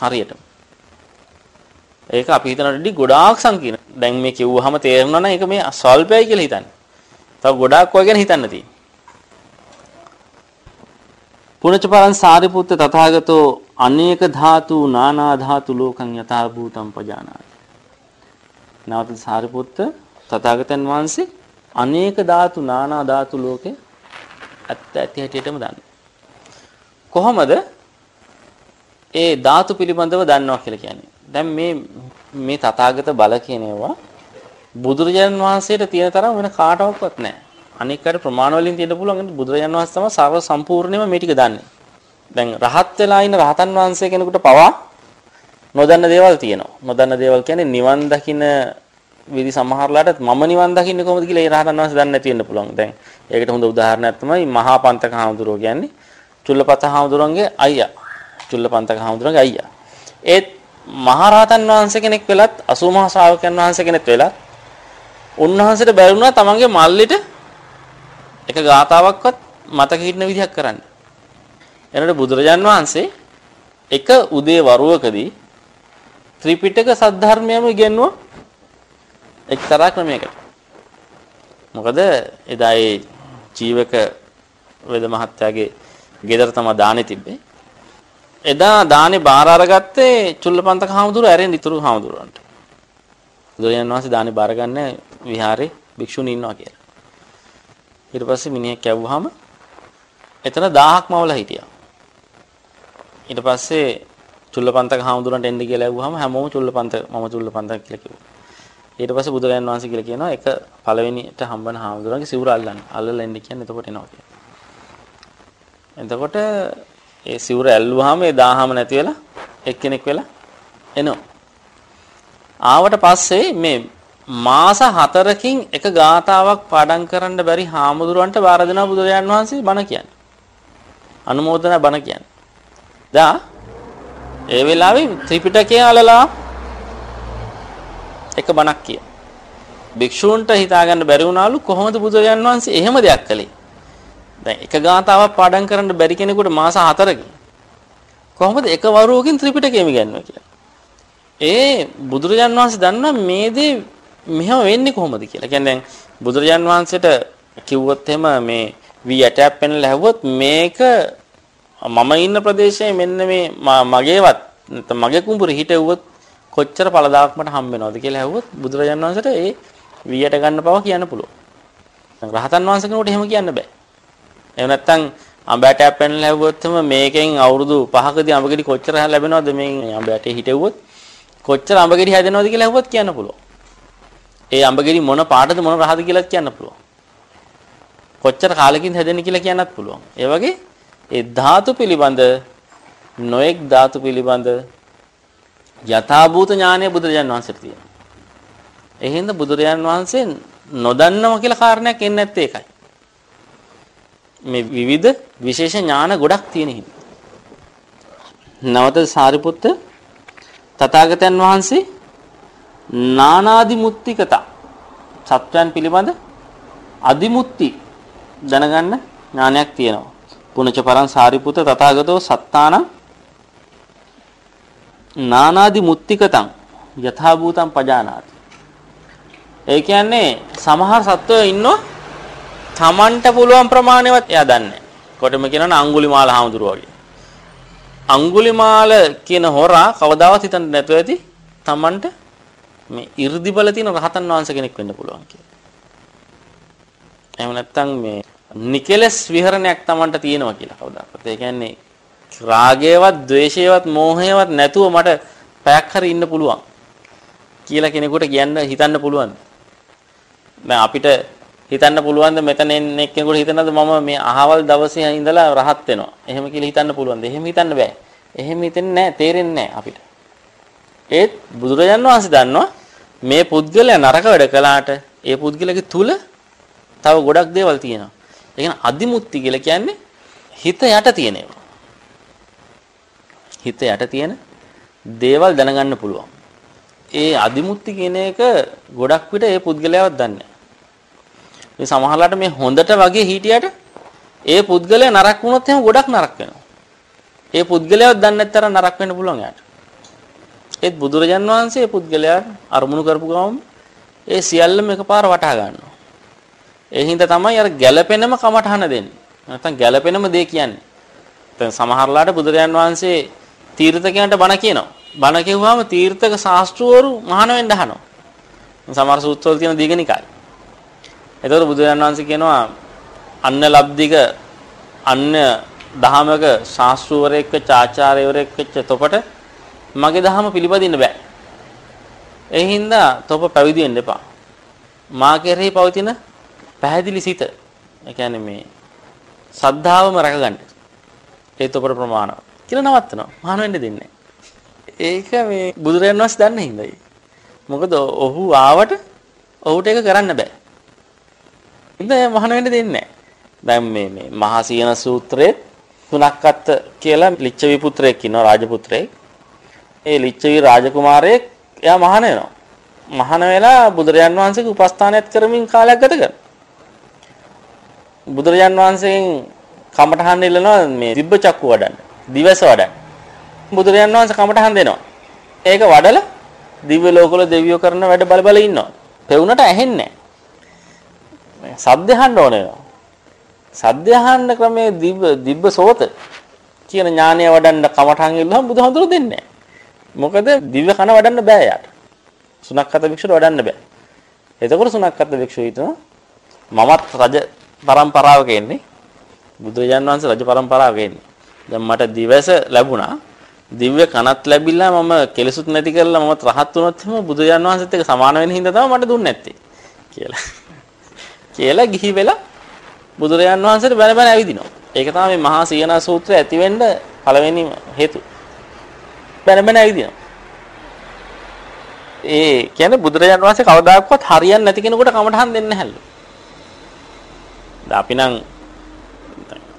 හරියටම. ඒක අපි හිතනටදී ගොඩාක් සංකීර්ණ. දැන් මේ කිව්වහම තේරෙනවා නම් ඒක මේ ස්වල්පයි කියලා හිතන්නේ. තව ගොඩාක් ඔය ගැන හිතන්න තියෙනවා. පුනච පරං සාරිපුත්ත තථාගතෝ අනේක ධාතු නානා ධාතු ලෝකං යථා භූතං පජානාති. නැවත සාරිපුත්ත තථාගතයන් වහන්සේ අනේක ධාතු නානා ධාතු ලෝකේ ඇත්ත ඇති හැටියටම දන්නවා. කොහොමද ඒ ධාතු පිළිබඳව දන්නවා කියලා කියන්නේ? දැන් මේ මේ තථාගත බල කියන ඒවා බුදුරජාණන් වහන්සේට තියෙන තරම් වෙන කාටවත් නැහැ. අනික් අයට ප්‍රමාණ වලින් තියෙන්න පුළුවන් බුදුරජාණන් වහන්සේ තමයි සර්ව සම්පූර්ණයෙන්ම මේ ටික දන්නේ. දැන් රහත් වෙලා ඉන්න රහතන් වහන්සේ කෙනෙකුට පවා නොදන්න දේවල් තියෙනවා. නොදන්න දේවල් කියන්නේ නිවන් දකින්න විදි සමහරලාට මම නිවන් දකින්නේ කොහොමද කියලා ඒ රහතන් වහන්සේ දන්නේ නැති වෙන්න පුළුවන්. දැන් ඒකට හොඳ උදාහරණයක් තමයි මහා පන්තක හාමුදුරුවෝ කියන්නේ චුල්ලපත හාමුදුරන්ගේ අයියා. චුල්ලපන්තක හාමුදුරන්ගේ අයියා. ඒත් මහරහතන් වහන්සේ කෙනෙක් වෙලත් 80 මහා ශ්‍රාවකයන් වහන්සේ කෙනෙක් වෙලත් උන්වහන්සේට බැරිුණා තමන්ගේ මල්ලිට එක ගාතාවක්වත් මතක හිටින විදිහක් කරන්න. එනකොට බුදුරජාන් වහන්සේ එක උදේ වරුවකදී ත්‍රිපිටක සද්ධර්මයම ඉගෙනුවා එක්තරා ක්‍රමයකට. මොකද එදා ඒ ජීවක වේද මහත්තයාගේ ගෙදර තමයි දානේ තිබ්බේ. එදා දානේ බාර අරගත්තේ චුල්ලපන්තක හාමුදුරුවෝ ඇරෙන් ඉතුරු හාමුදුරුවන්ට. බුදුරජාණන් වහන්සේ දානේ බාර ගන්න විහාරේ භික්ෂුන් ඉන්නවා කියලා. ඊට පස්සේ මිනිහෙක් කැවුවාම එතන 1000ක් මවලා හිටියා. ඊට පස්සේ චුල්ලපන්තක හාමුදුරන්ට එන්න කියලා ඇහුවාම හැමෝම චුල්ලපන්ත මම චුල්ලපන්තක කියලා කිව්වා. ඊට පස්සේ බුදුරජාණන් වහන්සේ කියලා කියනවා එක පළවෙනිට හම්බන හාමුදුරන්ගේ සිවුර අල්ලන්න. අල්ලලා එන්න කියන්නේ එතකොට එනවා කියලා. එතකොට ඒ සිවුර ඇල්ලුවාම ඒ දාහම නැති වෙලා එක්කෙනෙක් වෙලා එනවා. ආවට පස්සේ මේ මාස 4කින් එක ගාතාවක් පාඩම් කරන්න බැරි හාමුදුරන්ට බාර දෙනවා බුදුරජාන් වහන්සේ බණ කියන්නේ. අනුමෝදනා බණ කියන්නේ. දා ඒ වෙලාවේ ත්‍රිපිටකය අලලා එක බණක් කිය. භික්ෂූන්ට හිතාගන්න බැරි වුණාලු කොහොමද බුදුරජාන් වහන්සේ එහෙම දෙයක් කළේ? දැන් එක ගාතාවක් පාඩම් කරන්න බැරි කෙනෙකුට මාස 4කින් කොහොමද එක වරුවකින් ත්‍රිපිටකයම ඉගෙනනවා කියලා. ඒ බුදුරජාන් වහන්සේ දන්නා මේ දේ මෙහෙම වෙන්නේ කොහොමද කියලා. කියන්නේ දැන් බුදුරජාන් වහන්සේට කිව්වොත් එහෙම මේ වී ඇටැප් පෙන්ලා හැවුවොත් මේක මම ඉන්න ප්‍රදේශයේ මෙන්න මේ මගේවත් මගේ කුඹුරේ හිටවුවොත් කොච්චර පළදාවක් මට හම්බ වෙනවද කියලා හැවුවොත් බුදුරජාන් වහන්සේට ඒ වී ඇට ගන්න බව කියන්න පුළුවන්. රහතන් වහන්සේ කෙනෙකුට එහෙම කියන්න බෑ. එහෙම නැත්නම් අඹ ඇටයක් පෙන්ලා හැවුවොත් මේකෙන් අවුරුදු 5කදී අඹ ගෙඩි කොච්චර ලැබෙනවද මේ අඹ ඇටේ හිටෙව්වොත් කොච්චර අඹ ගෙඩි හැදෙනවද කියලා හැවුවොත් කියන්න පුළුවන්. ඒ අඹ ගෙඩි මොන පාටද මොන රහද කියලාත් කියන්න පුළුවන්. කොච්චර කාලෙකින් හැදෙන්නේ කියලා කියන්නත් පුළුවන්. ඒ වගේ ඒ ධාතු පිළිබඳ නොඑක් ධාතු පිළිබඳ යථාභූත ඥානය බුදුරජාන් වහන්සේට තියෙනවා. ඒ හින්දා බුදුරජාන් වහන්සේ නොදන්නවා කියලා කාරණයක් එන්නේ නැත්තේ ඒකයි. මේ විවිධ විශේෂ ඥාන ගොඩක් තියෙන හින්දා. නවත සාරිපුත්ත තථාගතයන් වහන්සේ නානාදිමුත්තිකතා සත්වයන් පිළිබඳ අදිමුත්ති දැනගන්න ඥානයක් තියෙනවා. පුනච පරං සාරිපුත්ත තථාගතෝ සත්තාන නානාදිමුත්තිකතං යථා භූතං පජානාති. ඒ කියන්නේ සමහර සත්වයෝ ඉන්නවා Tamanට පුළුවන් ප්‍රමාණයවත් එයා දන්නේ. කොටම කියනවනේ අඟුලිමාල හාමුදුරුවෝ වගේ. අඟුලිමාල කියන හොරා කවදාවත් හිතන්නේ නැතුව ඇති Tamanට මේ 이르දි බල තියෙන රහතන් වහන්සේ කෙනෙක් වෙන්න පුළුවන් කියලා. එහෙම නැත්නම් මේ නිකලස් විහරණයක් Tamanට තියෙනවා කියලා කවදාවත්. ඒ කියන්නේ රාගයවත්, ద్వේෂයවත්, මෝහයවත් නැතුව මට පැයක් හරි ඉන්න පුළුවන් කියලා කෙනෙකුට කියන්න හිතන්න පුළුවන්. දැන් අපිට හිතන්න පුළුවන්ද මෙතන එක්කෙනෙකුට හිතනද මම මේ අහවල් දවසේ ඉඳලා රහත් වෙනවා. එහෙම කියලා හිතන්න පුළුවන්ද? එහෙම හිතන්න බෑ. එහෙම හිතෙන්නේ නැහැ, තේරෙන්නේ නැහැ අපිට. ඒත් බුදුරජාන් වහන්සේ දන්නවා මේ පුද්ගලයා නරක වැඩ කළාට ඒ පුද්ගලයාගේ තුල තව ගොඩක් දේවල් තියෙනවා. ඒ කියන්නේ අදිමුත්‍ති කියලා කියන්නේ හිත යට තියෙන ඒවා. හිත යට තියෙන දේවල් දැනගන්න පුළුවන්. ඒ අදිමුත්‍ති කියන එක ගොඩක් විට ඒ පුද්ගලයාවත් දන්නේ මේ සමහරලාට මේ හොඳට වගේ හිටියට ඒ පුද්ගලයා නරක වුණොත් එහෙම ගොඩක් නරක වෙනවා. ඒ පුද්ගලයාවත් දන්නේ නැත්තර නරක වෙන්න පුළුවන් යාට. ඒත් බුදුරජාන් වහන්සේ පුද්ගලයාට අරමුණු කරපු ගමන් ඒ සියල්ලම එකපාර වටහා ගන්නවා. ඒ හින්දා තමයි අර ගැළපෙනම කමටහන දෙන්නේ. නැත්නම් ගැළපෙනම දේ කියන්නේ. දැන් සමහරලාට බුදුරජාන් වහන්සේ තීර්ථකයන්ට බණ කියනවා. බණ කියුවාම තීර්ථක ශාස්ත්‍රවරු මහාන වෙන්න අහනවා. සමහර සූත්‍රවල තියෙන දීගනිකායි. එතකොට බුදුරජාණන් වහන්සේ කියනවා අන්න ලබ්ධික අන්න දහමක ශාස්ත්‍රවරයෙක් වෙච්ච ආචාර්යවරයෙක් වෙච්ච තොපට මගේ දහම පිළිපදින්න බෑ. ඒ හින්දා තොප පැවිදි වෙන්න එපා. මා කෙරෙහි පවතින පැහැදිලි සිත. ඒ කියන්නේ මේ සද්ධාවම රැකගන්න. ඒ තොපට ප්‍රමාණව. කියලා නවත්තනවා. මහාන වෙන්න දෙන්නේ ඒක මේ බුදුරජාණන් වහන්සේ දන්නේ හින්දායි. මොකද ඔහු ආවට ඔහුට ඒක කරන්න බෑ. ඉතින් මහාන වෙන්න දෙන්නේ නැහැ. දැන් මේ මේ මහා සීන සූත්‍රයේ තුනක් අත්ත කියලා ලිච්ඡවි පුත්‍රයෙක් ඉන්නවා රාජපුත්‍රයෙක්. ඒ ලිච්ඡවි රාජකුමාරයෙක් එයා මහාන වෙනවා. මහාන වෙලා බුදුරජාන් වහන්සේගේ උපස්ථානයත් කරමින් කාලයක් ගත කරනවා. බුදුරජාන් වහන්සේගෙන් කමඨහන් ඉල්ලනවා මේ දිබ්බ චක්කු වඩන්න. දිවස වඩන්න. බුදුරජාන් වහන්සේ කමඨහන් දෙනවා. ඒක වඩලා දිව්‍ය ලෝකවල දෙවියෝ කරන වැඩ බල බල ඉන්නවා. පෙවුනට ඇහෙන්නේ නැහැ. සද්ද අහන්න ඕනේ. සද්ද අහන්න ක්‍රමයේ දිබ්බ දිබ්බ සෝත කියන ඥානය වඩන්න කමඨහන් ඉල්ලුවම බුදුහඳුර දෙන්නේ නැහැ. මොකද දිව්‍ය කන වඩන්න බෑ යාට. සුනක්කත භික්ෂුවට වඩන්න බෑ. එතකොට සුනක්කත භික්ෂුව හිතනවා මමත් රජ පරම්පරාවක එන්නේ. බුදුරජාන් වහන්සේ රජ පරම්පරාවක එන්නේ. දැන් මට දිවස ලැබුණා. දිව්‍ය කනත් ලැබිලා මම කෙලසුත් නැති කරලා මමත් රහත් වුණොත් එහෙම බුදුරජාන් වහන්සේත් එක්ක සමාන වෙන හින්දා තමයි මට දුන්නේ නැත්තේ කියලා. කියලා ගිහි වෙලා බුදුරජාන් වහන්සේට බැන බැන ඇවිදිනවා. ඒක තමයි මේ මහා සීනා සූත්‍රය ඇති වෙන්න පළවෙනි හේතුව. බැන බැන ඇවිදිනවා. ඒ කියන්නේ බුදුරජාන් වහන්සේ කවදාකවත් හරියන්නේ නැති කෙනෙකුට කමටහන් දෙන්නේ නැහැලු. අපි නම්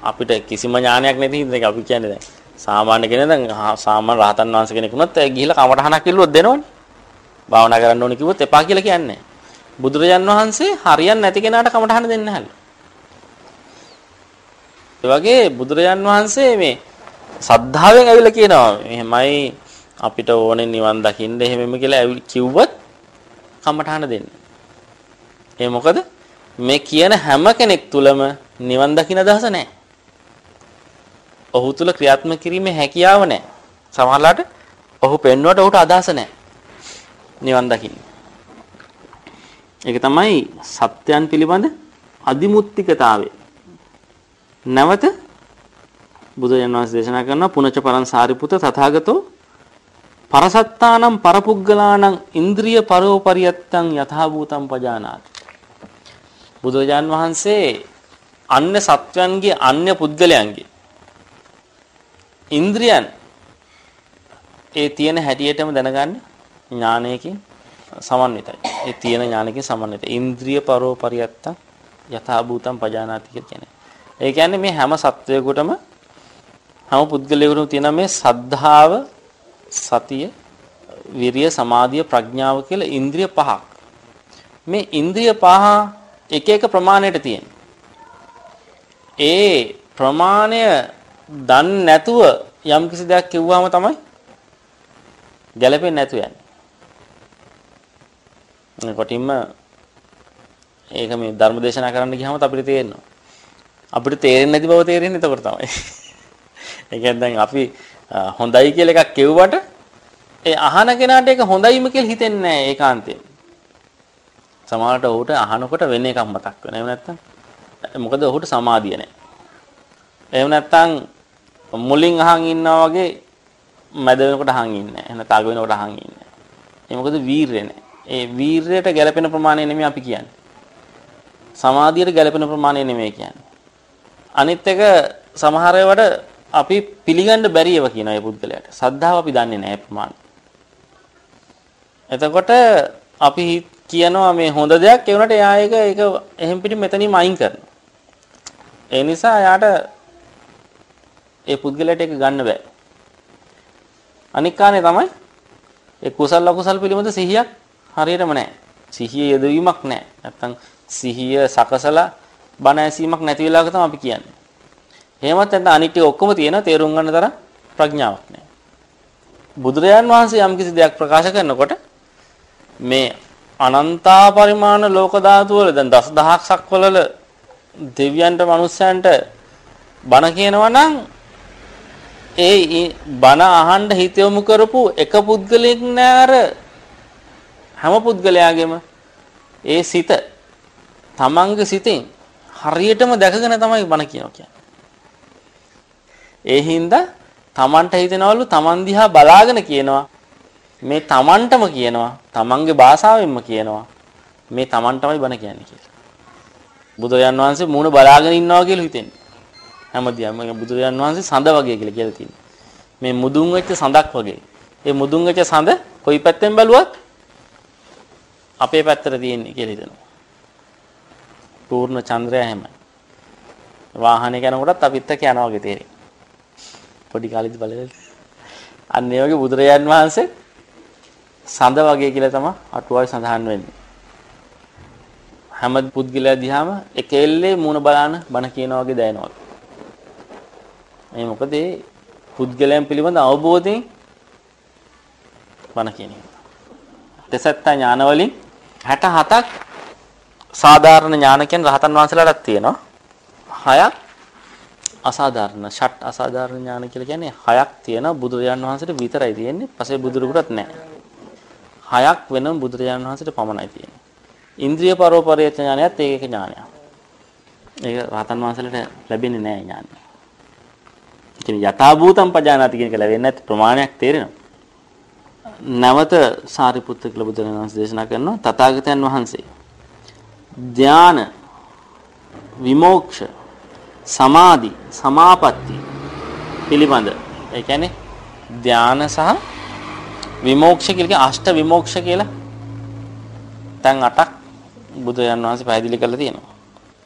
අපිට කිසිම ඥානයක් නැති හින්දා අපි කියන්නේ දැන් සාමාන්‍ය කෙනෙක් දැන් සාමාන්‍ය රහතන් වහන්සේ කෙනෙක් වුණත් ගිහිල්ලා කමටහනක් ඉල්ලුවොත් දෙනවනේ. භාවනා කරන්න ඕනේ කිව්වොත් එපා කියලා කියන්නේ බුදුරජාන් වහන්සේ හරියන්නේ නැති කෙනාට කමටහන දෙන්නේ නැහැලු. ඒ වගේ බුදුරජාන් වහන්සේ මේ සද්ධාවෙන් ඇවිල්ලා කියනවා එහෙමයි අපිට ඕනේ නිවන් දකින්න එහෙමම කියලා කිව්වොත් කමඨාන දෙන්න. ඒ මොකද මේ කියන හැම කෙනෙක් තුලම නිවන් දකින්න අදහස නැහැ. ඔහු තුල ක්‍රියාත්මක කිරීමේ හැකියාව නැහැ. සමහරලාට ඔහු පෙන්වුවට ඔහුට අදහස නැහැ. නිවන් දකින්න. ඒක තමයි සත්‍යයන් පිළිබඳ අදිමුත්තිකතාවය. නැවත බුදුරජාණන් වහන්සේ දේශනා කරනවා පුනච පරං සාරිපුත තථාගතෝ පරසත්තානම් පරපුග්ගලානම් ඉන්ද්‍රිය පරෝපරියත්තං යථා භූතං පජානාති බුදුරජාන් වහන්සේ අන්‍ය සත්වයන්ගේ අන්‍ය පුද්ගලයන්ගේ ඉන්ද්‍රියන් ඒ තියෙන හැටියටම දැනගන්න ඥානයකින් සමන්විතයි. ඒ තියෙන ඥානකින් සමන්විතයි. ඉන්ද්‍රිය පරෝපරියත්තං යථා භූතං පජානාති කියන්නේ. ඒ කියන්නේ මේ හැම සත්වයකටම හැම පුද්ගලයෙකුටම තියෙන මේ සද්ධාව සතිය විරිය සමාධිය ප්‍රඥාව කියලා ඉන්ද්‍රිය පහක් මේ ඉන්ද්‍රිය පහ එක එක ප්‍රමාණයට තියෙන ඒ ප්‍රමාණය දන්නේ නැතුව යම් කිසි දෙයක් කිව්වම තමයි ගැළපෙන්නේ නැතු යන්නේ කොටින්ම ඒක මේ ධර්ම දේශනා කරන්න ගියාම අපිට තේරෙනවා අපිට තේරෙන්නේ නැති බව තේරෙන්නේ එතකොට තමයි ඒ කියන්නේ දැන් අපි හොඳයි කියලා එකක් කිව්වට ඒ අහන කෙනාට ඒක හොඳයිම කියලා හිතෙන්නේ නැහැ ඒකාන්තයෙන්. සමහරට ඔහුට අහනකොට වෙන එකක් මතක් වෙනවා. එහෙම නැත්නම් මොකද ඔහුට සමාධිය නැහැ. එහෙම නැත්නම් මුලින් අහන් ඉන්නා වගේ මැද වෙනකොට අහන් ඉන්නේ නැහැ. එහෙනම් තග වෙනකොට අහන් ඉන්නේ නැහැ. ඒ මොකද වීරය නැහැ. ඒ වීරයට ගැළපෙන ප්‍රමාණය නෙමෙයි අපි කියන්නේ. සමාධියට ගැළපෙන ප්‍රමාණය නෙමෙයි කියන්නේ. අනිත් එක සමහර ඒවාට අපි පිළිගන්න බැරි ඒවා කියන ඒ පුද්ගලයාට. සද්ධාව අපි දන්නේ නැහැ ප්‍රමාණය. එතකොට අපි කියනවා මේ හොඳ දෙයක් ඒ උනට එයා ඒක ඒක එහෙම් පිටින් මෙතනින්ම අයින් කරනවා. ඒ නිසා එයාට ඒ පුද්ගලයාට ඒක ගන්න බෑ. අනික් කානේ තමයි ඒ කුසල අකුසල පිළිබඳ සිහියක් හරියටම නැහැ. සිහිය යෙදවීමක් නැහැ. නැත්තම් සිහිය සකසලා බණ ඇසීමක් නැති වෙලාවක තමයි අපි කියන්නේ. එහෙමත් නැත්නම් අනිත් ටික ඔක්කොම තියෙනවා තේරුම් ගන්න තරම් ප්‍රඥාවක් නැහැ. බුදුරජාන් වහන්සේ යම්කිසි දෙයක් ප්‍රකාශ කරනකොට මේ අනන්තා පරිමාණ ලෝක ධාතු වල දැන් දසදහක් සක්වලල දෙවියන්ට මනුස්සයන්ට බණ කියනවා නම් ඒ බණ අහන්න හිත යොමු කරපු එක පුද්ගලයෙක් නෑර හැම පුද්ගලයාගෙම ඒ සිත තමන්ගේ සිතෙන් හරියටම දැකගෙන තමයි බණ කියනවා කියන්නේ. ඒ හින්දා තමන්ට හිතෙනවලු තමන් දිහා බලාගෙන කියනවා මේ තමන්ටම කියනවා තමන්ගේ භාෂාවෙන්ම කියනවා මේ තමන්ටමයි බණ කියන්නේ කියලා. බුදුරජාන් වහන්සේ මූණ බලාගෙන ඉන්නවා කියලා හිතෙන්නේ. හැමදේම බුදුරජාන් වහන්සේ සඳ වගේ කියලා කියලා තියෙනවා. මේ මුදුන් වෙච්ච සඳක් වගේ. ඒ මුදුන් වෙච්ච සඳ කොයි පැත්තෙන් බැලුවත් අපේ පැත්තට තියෙන්නේ කියලා හිතනවා. පූර්ණ චන්ද්‍රය හැමයි. වාහනේ යනකොටත් අපිත් එක්ක යනවා වගේ තේරෙන්නේ. පොඩි කාලෙදි බලලා අන්න ඒ වගේ බුදුරජාන් වහන්සේ සඳ වගේ කියලා තමයි අටුවාවේ සඳහන් වෙන්නේ. හැම පුද්ගලයා දිහාම එක එල්ලේ මූණ බලන බණ කියනවා වගේ දැනෙනවා. මේ මොකද ඒ පුද්ගලයන් පිළිබඳ අවබෝධයෙන් බණ කියන එක. දෙසත්ත ඥාන වලින් 67ක් සාධාරණ ඥාන කියන රහතන් වහන්සේලාටත් තියෙනවා. හයක් අසාධාරණ ෂට් අසාධාරණ ඥාන කියලා කියන්නේ හයක් තියෙන බුදුරජාන් වහන්සේට විතරයි තියෙන්නේ. පස්සේ බුදුරුකටත් නැහැ. හයක් වෙනම බුදුරජාන් වහන්සේට පමණයි තියෙන්නේ. ඉන්ද්‍රිය පරෝපරේත ඥානයත් ඒක එක ඥානයක්. ඒක රහතන් වහන්සේලාට ලැබෙන්නේ නැහැ ඥානය. කියන්නේ යථා භූතම් පජානාති කියන එක ලැබෙන්නේ නැති ප්‍රමාණයක් තේරෙනවා. නැවත සාරිපුත්ත කියලා බුදුරජාණන් වහන්සේ දේශනා කරනවා තථාගතයන් වහන්සේ ධාන විමෝක්ෂ සමාධි සමාපatti පිළිබඳ ඒ කියන්නේ ධාන සහ විමෝක්ෂ කියලා අෂ්ට විමෝක්ෂ කියලා තැන් 8ක් බුදුරජාන් වහන්සේ පැහැදිලි කරලා තියෙනවා.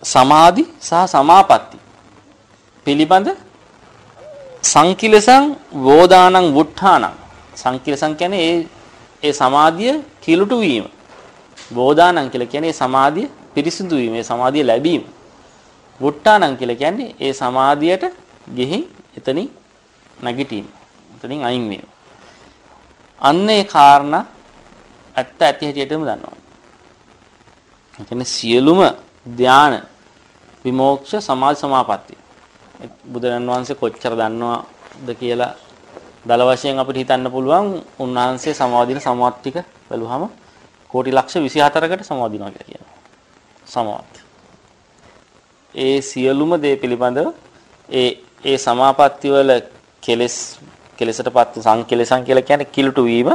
සමාධි සහ සමාපatti පිළිබඳ සංකිලසං වෝදානං වුට්ඨානං සංකිලසං කියන්නේ ඒ ඒ සමාධිය කිලුටු වීම. වෝදානං කියලා කියන්නේ සමාධිය පිරිසිදු වීම, ඒ සමාධිය ලැබීම. වුට්ටානං කියලා කියන්නේ ඒ සමාධියට ගෙහින් එතනින් නැගිටීම. එතනින් අයින් වීම. අන්න ඒ කාරණා ඇත්ත ඇති හැටියටම දන්නවා. ඒ කියන්නේ සියලුම ධාන විමෝක්ෂ සමාධි සමාපatti. බුදුරන් වහන්සේ කොච්චර දන්නවද කියලා දල වශයෙන් අපිට හිතන්න පුළුවන් උන්වහන්සේ සමාධින සමාවත් ටික බැලුවහම කෝටි ලක්ෂ 24කට සමාදිනවා කියලා කියනවා. සමාවත්. ඒ සියලුම දේ පිළිබඳව ඒ ඒ සමාපatti වල කෙලස් කෙලසටපත් සංකලසං කියලා කියන්නේ කිලුට වීම,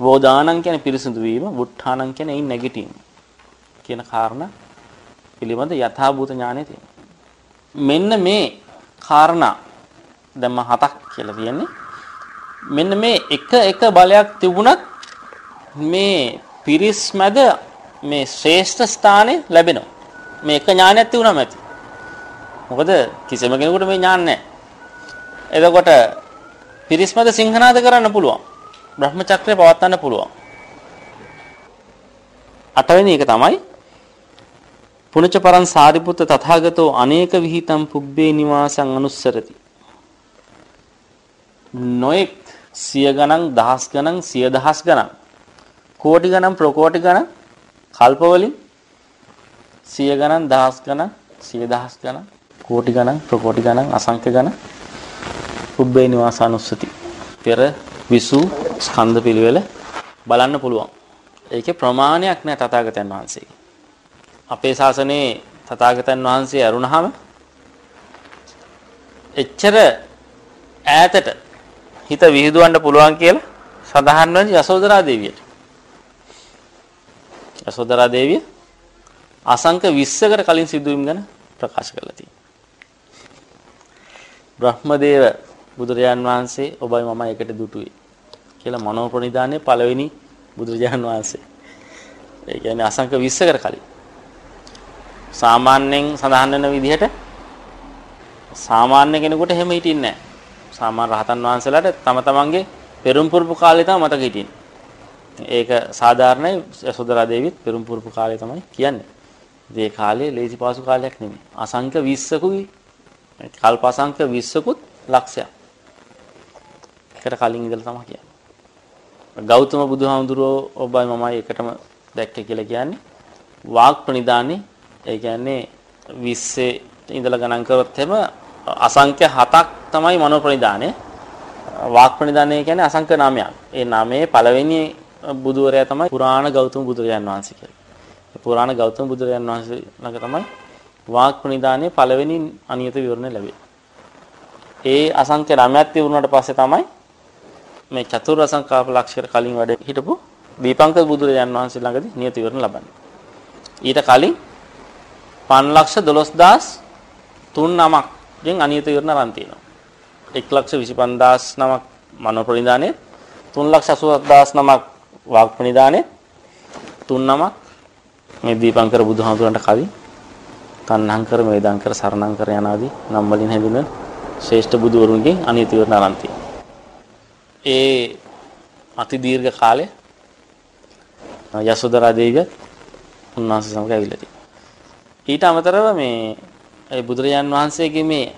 වෝදානං කියන්නේ පිරිසිදු වීම, වුට්ඨානං කියන්නේ ඒ නැගිටීම කියන කාරණා පිළිබඳ යථාභූත ඥානය තියෙනවා. මෙන්න මේ කාරණා දැන් මම හතක් කියලා කියන්නේ. මෙන්න මේ එක එක බලයක් තිබුණත් මේ පිරිස් මැද මේ ශ්‍රේෂ්ඨ ස්ථානය ලැබෙනවා. මේ එක ඥානයක් තිබුණාම ඇති. මොකද කිසිම කෙනෙකුට මේ ඥාන නැහැ. එතකොට පිරිස් මැද සිංහනාද කරන්න පුළුවන්. බ්‍රහ්මචක්‍රය පවත්වන්න පුළුවන්. අටවෙනි එක තමයි පුනච පරං සාරිපුත්ත තථාගතෝ අනේක විහිතම් පුබ්බේ නිවාසං අනුස්සරති. නොඑක් සිය ගණන් දහස් ගණන් සිය දහස් ගණන් කෝටි ගණන් ප්‍රකෝටි ගණන් කල්ප වලින් සිය ගණන් දහස් ගණන් සිය දහස් ගණන් කෝටි ගණන් ප්‍රකෝටි ගණන් අසංඛ්‍ය ගණන් පුබ්බේ නිවාසානුස්සති පෙර විසු ස්කන්ධ පිළිවෙල බලන්න පුළුවන්. ඒකේ ප්‍රමාණයක් නෑ තථාගතයන් වහන්සේගේ. අපේ ශාසනයේ තථාගතයන් වහන්සේ අරුණහම එච්චර ඈතට හිත විහිදුවන්න පුළුවන් කියලා සඳහන් වෙන්නේ යසෝදරා දේවියට. යසෝදරා දේවිය අසංක 20කට කලින් සිදුවීම් ගැන ප්‍රකාශ කරලා තියෙනවා. බ්‍රහ්මදේව බුදුරජාන් වහන්සේ ඔබයි මම එකට දුටුවේ කියලා මනෝ ප්‍රනිධානයේ පළවෙනි බුදුරජාන් වහන්සේ. ඒ කියන්නේ අසංක 20කට කලින්. සාමාන්‍යයෙන් සඳහන් වෙන විදිහට සාමාන්‍ය කෙනෙකුට එහෙම හිටින්නේ නැහැ. සාමාන්‍ය රහතන් වහන්සේලාට තම තමන්ගේ පෙරම් පුරුපු කාලේ තමයි මතක හිටින්නේ. ඒක සාධාරණයි යසෝදරා දේවිත් පෙරම් පුරුපු කාලේ තමයි කියන්නේ. ඒ කාලේ ලේසි පාසු කාලයක් නෙමෙයි. අසංඛ්‍ය 20කුයි කල්ප අසංඛ්‍ය 20කුත් ලක්ෂයක්. එකට කලින් ඉඳලා තමයි කියන්නේ. ගෞතම බුදුහාමුදුරුවෝ ඔබයි මමයි එකටම දැක්කේ කියලා කියන්නේ වාග් ප්‍රනිදානේ ඒ කියන්නේ 20 ඉඳලා ගණන් කරොත් එම අසංඛ්‍ය 7ක් තමයි මනෝ ප්‍රනිදානය. වාක් ප්‍රනිදානය කියන්නේ අසංඛ්‍ය නාමයක්. ඒ නාමයේ පළවෙනි බුදුවරයා තමයි පුරාණ ගෞතම බුදුරජාන් වහන්සේ කියලා. පුරාණ ගෞතම බුදුරජාන් වහන්සේ ළඟ තමයි වාක් ප්‍රනිදානයේ පළවෙනි අනියත විවරණය ලැබෙන්නේ. ඒ අසංඛ්‍ය නාමයක් තිබුණාට පස්සේ තමයි මේ චතුර් අසංඛාප ලක්ෂර කලින් වැඩ හිටපු දීපංකර බුදුරජාන් වහන්සේ ළඟදී නියත විවරණ ලබන්නේ. ඊට කලින් 512000 නමක් ගෙන් අනියත විවරණ අරන් තියෙනවා. 125000 නමක් මනෝ ප්‍රනිදානේ 387000 නමක් වාග් ප්‍රනිදානේ තුන් නමක් මේ දීපංකර බුදුහාමුදුරන්ට කලින් තණ්හංකර මේදාංකර සරණංකර යනාදී නම් වලින් හැඳින්වෙන ශ්‍රේෂ්ඨ බුදුවරුන්ගෙන් අනියත විවරණ අරන් තියෙනවා. ඒ අති දීර්ඝ කාලය යසෝදරා දේවිය උන්වහන්සේ සමග ඇවිල්ලා තියෙනවා. ඊට අමතරව මේ ඒ බුදුරජාන් වහන්සේගේ මේ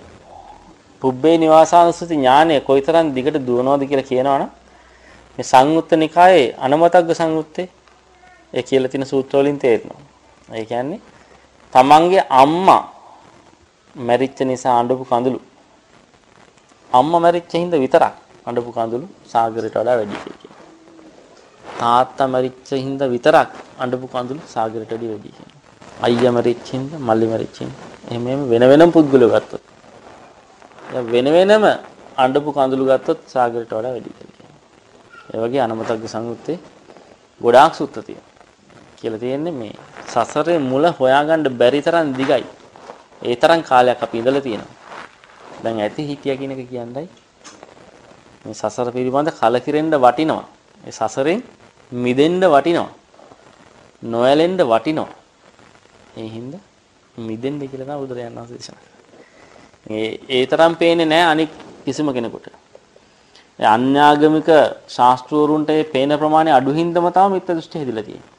පුබ්බේ නිවාසානුස්සති ඥානය කොයිතරම් දිගට දුවනවද කියලා කියනවනම් මේ සංයුත්ත නිකායේ අනමතග්ග සංයුත්තේ ඒ කියලා තියෙන සූත්‍ර වලින් තේරෙනවා. ඒ කියන්නේ තමන්ගේ අම්මා මැරිච්ච නිසා අඬපු කඳුළු අම්මා මැරිච්ච හින්දා විතරක් අඬපු කඳුළු සාගරයට වඩා වැඩි කියලා. තාත්තා මැරිච්ච හින්දා විතරක් අඬපු කඳුළු සාගරයට වඩා වැඩි කියලා. අයියා මැරිච්ච හින්දා මල්ලි මැරිච්ච හින්දා එහෙම එහෙම වෙන වෙනම පුද්ගලව ගත්තොත්. වෙන වෙනම අඬපු කඳුළු ගත්තොත් සාගරයට වඩා වැඩි කියලා. ඒ වගේ අනමතග්ග සංයුත්තේ ගොඩාක් සූත්‍ර තියෙනවා. කියලා තියෙන්නේ මේ සසරේ මුල හොයාගන්න බැරි තරම් දිගයි. ඒ තරම් කාලයක් අපි ඉඳලා තියෙනවා. දැන් ඇති හිටියා කියන එක කියන්නේ මේ සසර පිළිබඳ කලකිරෙන්න වටිනවා. ඒ සසරෙන් මිදෙන්න වටිනවා. නොයැලෙන්න වටිනවා. ඒ හින්දා මිදෙන්න කියලා තමයි බුදුරජාණන් වහන්සේ දේශනා ඒ ඒ තරම් පේන්නේ නැහැ අනික් කිසිම කෙනෙකුට. ඒ අන්‍යාගමික ශාස්ත්‍රවරුන්ට මේ පේන ප්‍රමාණය අඩු හින්දම තමයි මිත්‍යා දෘෂ්ටි හැදිලා තියෙන්නේ.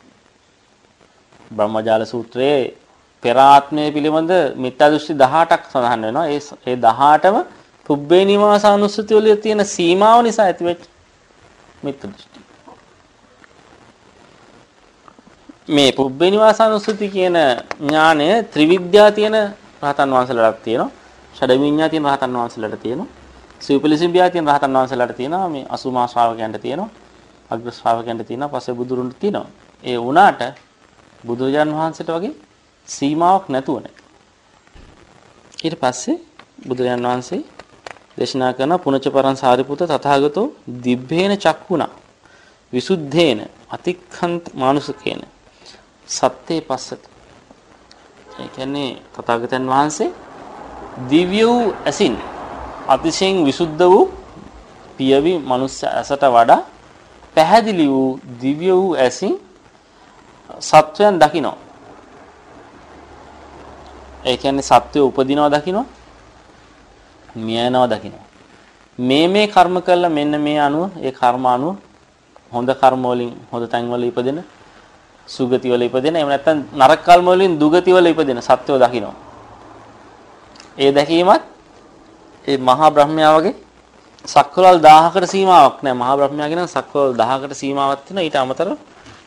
බ්‍රහ්මජාල සූත්‍රයේ පෙර ආත්මය පිළිබඳ මිත්‍යා දෘෂ්ටි 18ක් සඳහන් වෙනවා. ඒ ඒ 18ම පුබ්බේ නිවාසානුස්සති වල තියෙන සීමාව නිසා ඇතිවෙච්ච මිත්‍යා දෘෂ්ටි. මේ පුබ්බේ නිවාසානුස්සති කියන ඥානය ත්‍රිවිද්‍යා තියෙන රහතන් වහන්සේලාට තියෙනවා. ෂඩ විඤ්ඤා තියෙන රහතන් වහන්සේලාට තියෙනවා. සිව්පලිසිම්බියා තියෙන රහතන් වහන්සේලාට තියෙනවා. මේ අසුමා ශ්‍රාවකයන්ට තියෙනවා. අග්‍ර ශ්‍රාවකයන්ට තියෙනවා. පස්සේ බුදුරුන්ට තියෙනවා. ඒ වුණාට බුදුරජාන් වහන්සේට වගේ සීමාවක් නැතුව නේ. ඊට පස්සේ බුදුරජාන් වහන්සේ දේශනා කරන පුනච පරං සාරිපුත තථාගතෝ දිබ්බේන චක්කුණා විසුද්ධේන අතික්ඛන්ත මානුසකේන සත්‍යේ පස්සත ඒ කියන්නේ තථාගතයන් වහන්සේ දිව්‍ය වූ ඇසින් අතිශයින් විසුද්ධ වූ පියවි මනුස්ස ඇසට වඩා පැහැදිලි වූ දිව්‍ය වූ ඇසින් සත්වයන් දකිනවා. ඒ කියන්නේ සත්වය උපදිනවා දකිනවා. මියනවා දකිනවා. මේ මේ කර්ම කළා මෙන්න මේ අනුව ඒ කර්ම අනුව හොඳ කර්ම වලින් හොඳ තැන් වල ඉපදෙන සුගති වල ඉපදෙන එහෙම නැත්නම් නරක කර්ම වලින් දුගති වල ඉපදෙන සත්වය දකිනවා. ඒ දැකීමත් ඒ මහා බ්‍රහ්මයා වගේ සක්වලල් 1000කට සීමාවක් නැහැ. මහා බ්‍රහ්මයා කියන සක්වලල් 1000කට සීමාවක් තියෙනවා. ඊට අමතරව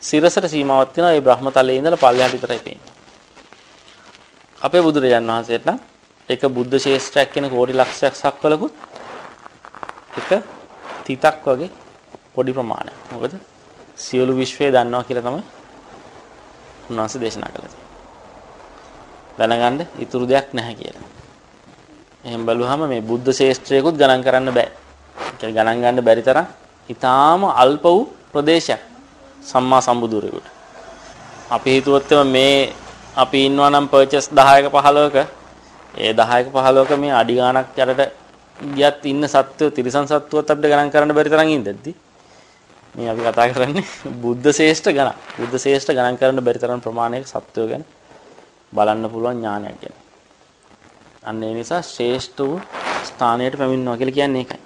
සිරසට සීමාවක් තියෙනවා. ඒ බ්‍රහ්මතලයේ ඉඳලා පල්ලෙහාට විතරයි පේන්නේ. අපේ බුදුරජාන් වහන්සේට නම් එක බුද්ධ ශේෂ්ත්‍රයක් කියන කෝටි ලක්ෂයක් සක්වලකුත් එක තිතක් වගේ පොඩි ප්‍රමාණයක්. මොකද සියලු විශ්වය දන්නවා කියලා තමයි උන්වහන්සේ දේශනා කළේ. දැනගන්න ඉතුරු දෙයක් නැහැ කියලා. එහෙන් බලුවාම මේ බුද්ධ ශේෂ්ත්‍රයකුත් ගණන් කරන්න බෑ. ඒක ගණන් ගන්න බැරි තරම් ඊටාම අල්ප වූ ප්‍රදේශයක්. සම්මා සම්බුදුරෙකුට. අපි හිතුවොත් මේ අපි ඉන්නවා නම් පර්චේස් 10ක 15ක ඒ 10ක 15ක මේ අඩි ගාණක් යටට ගියත් ඉන්න සත්වෝ තිරිසන් සත්වෝත් අපිට ගණන් කරන්න බැරි තරම් ඉඳද්දි මේ අපි කතා කරන්නේ බුද්ධ ශ්‍රේෂ්ඨ ගණන්. බුද්ධ ශ්‍රේෂ්ඨ ගණන් කරන්න බැරි තරම් ප්‍රමාණයක සත්වෝ ගැන බලන්න පුළුවන් ඥානයක් ගැන. අන්න ඒ නිසා ශ්‍රේෂ්ඨ වූ ස්ථානයට පැමිණෙනවා කියලා කියන්නේ ඒකයි.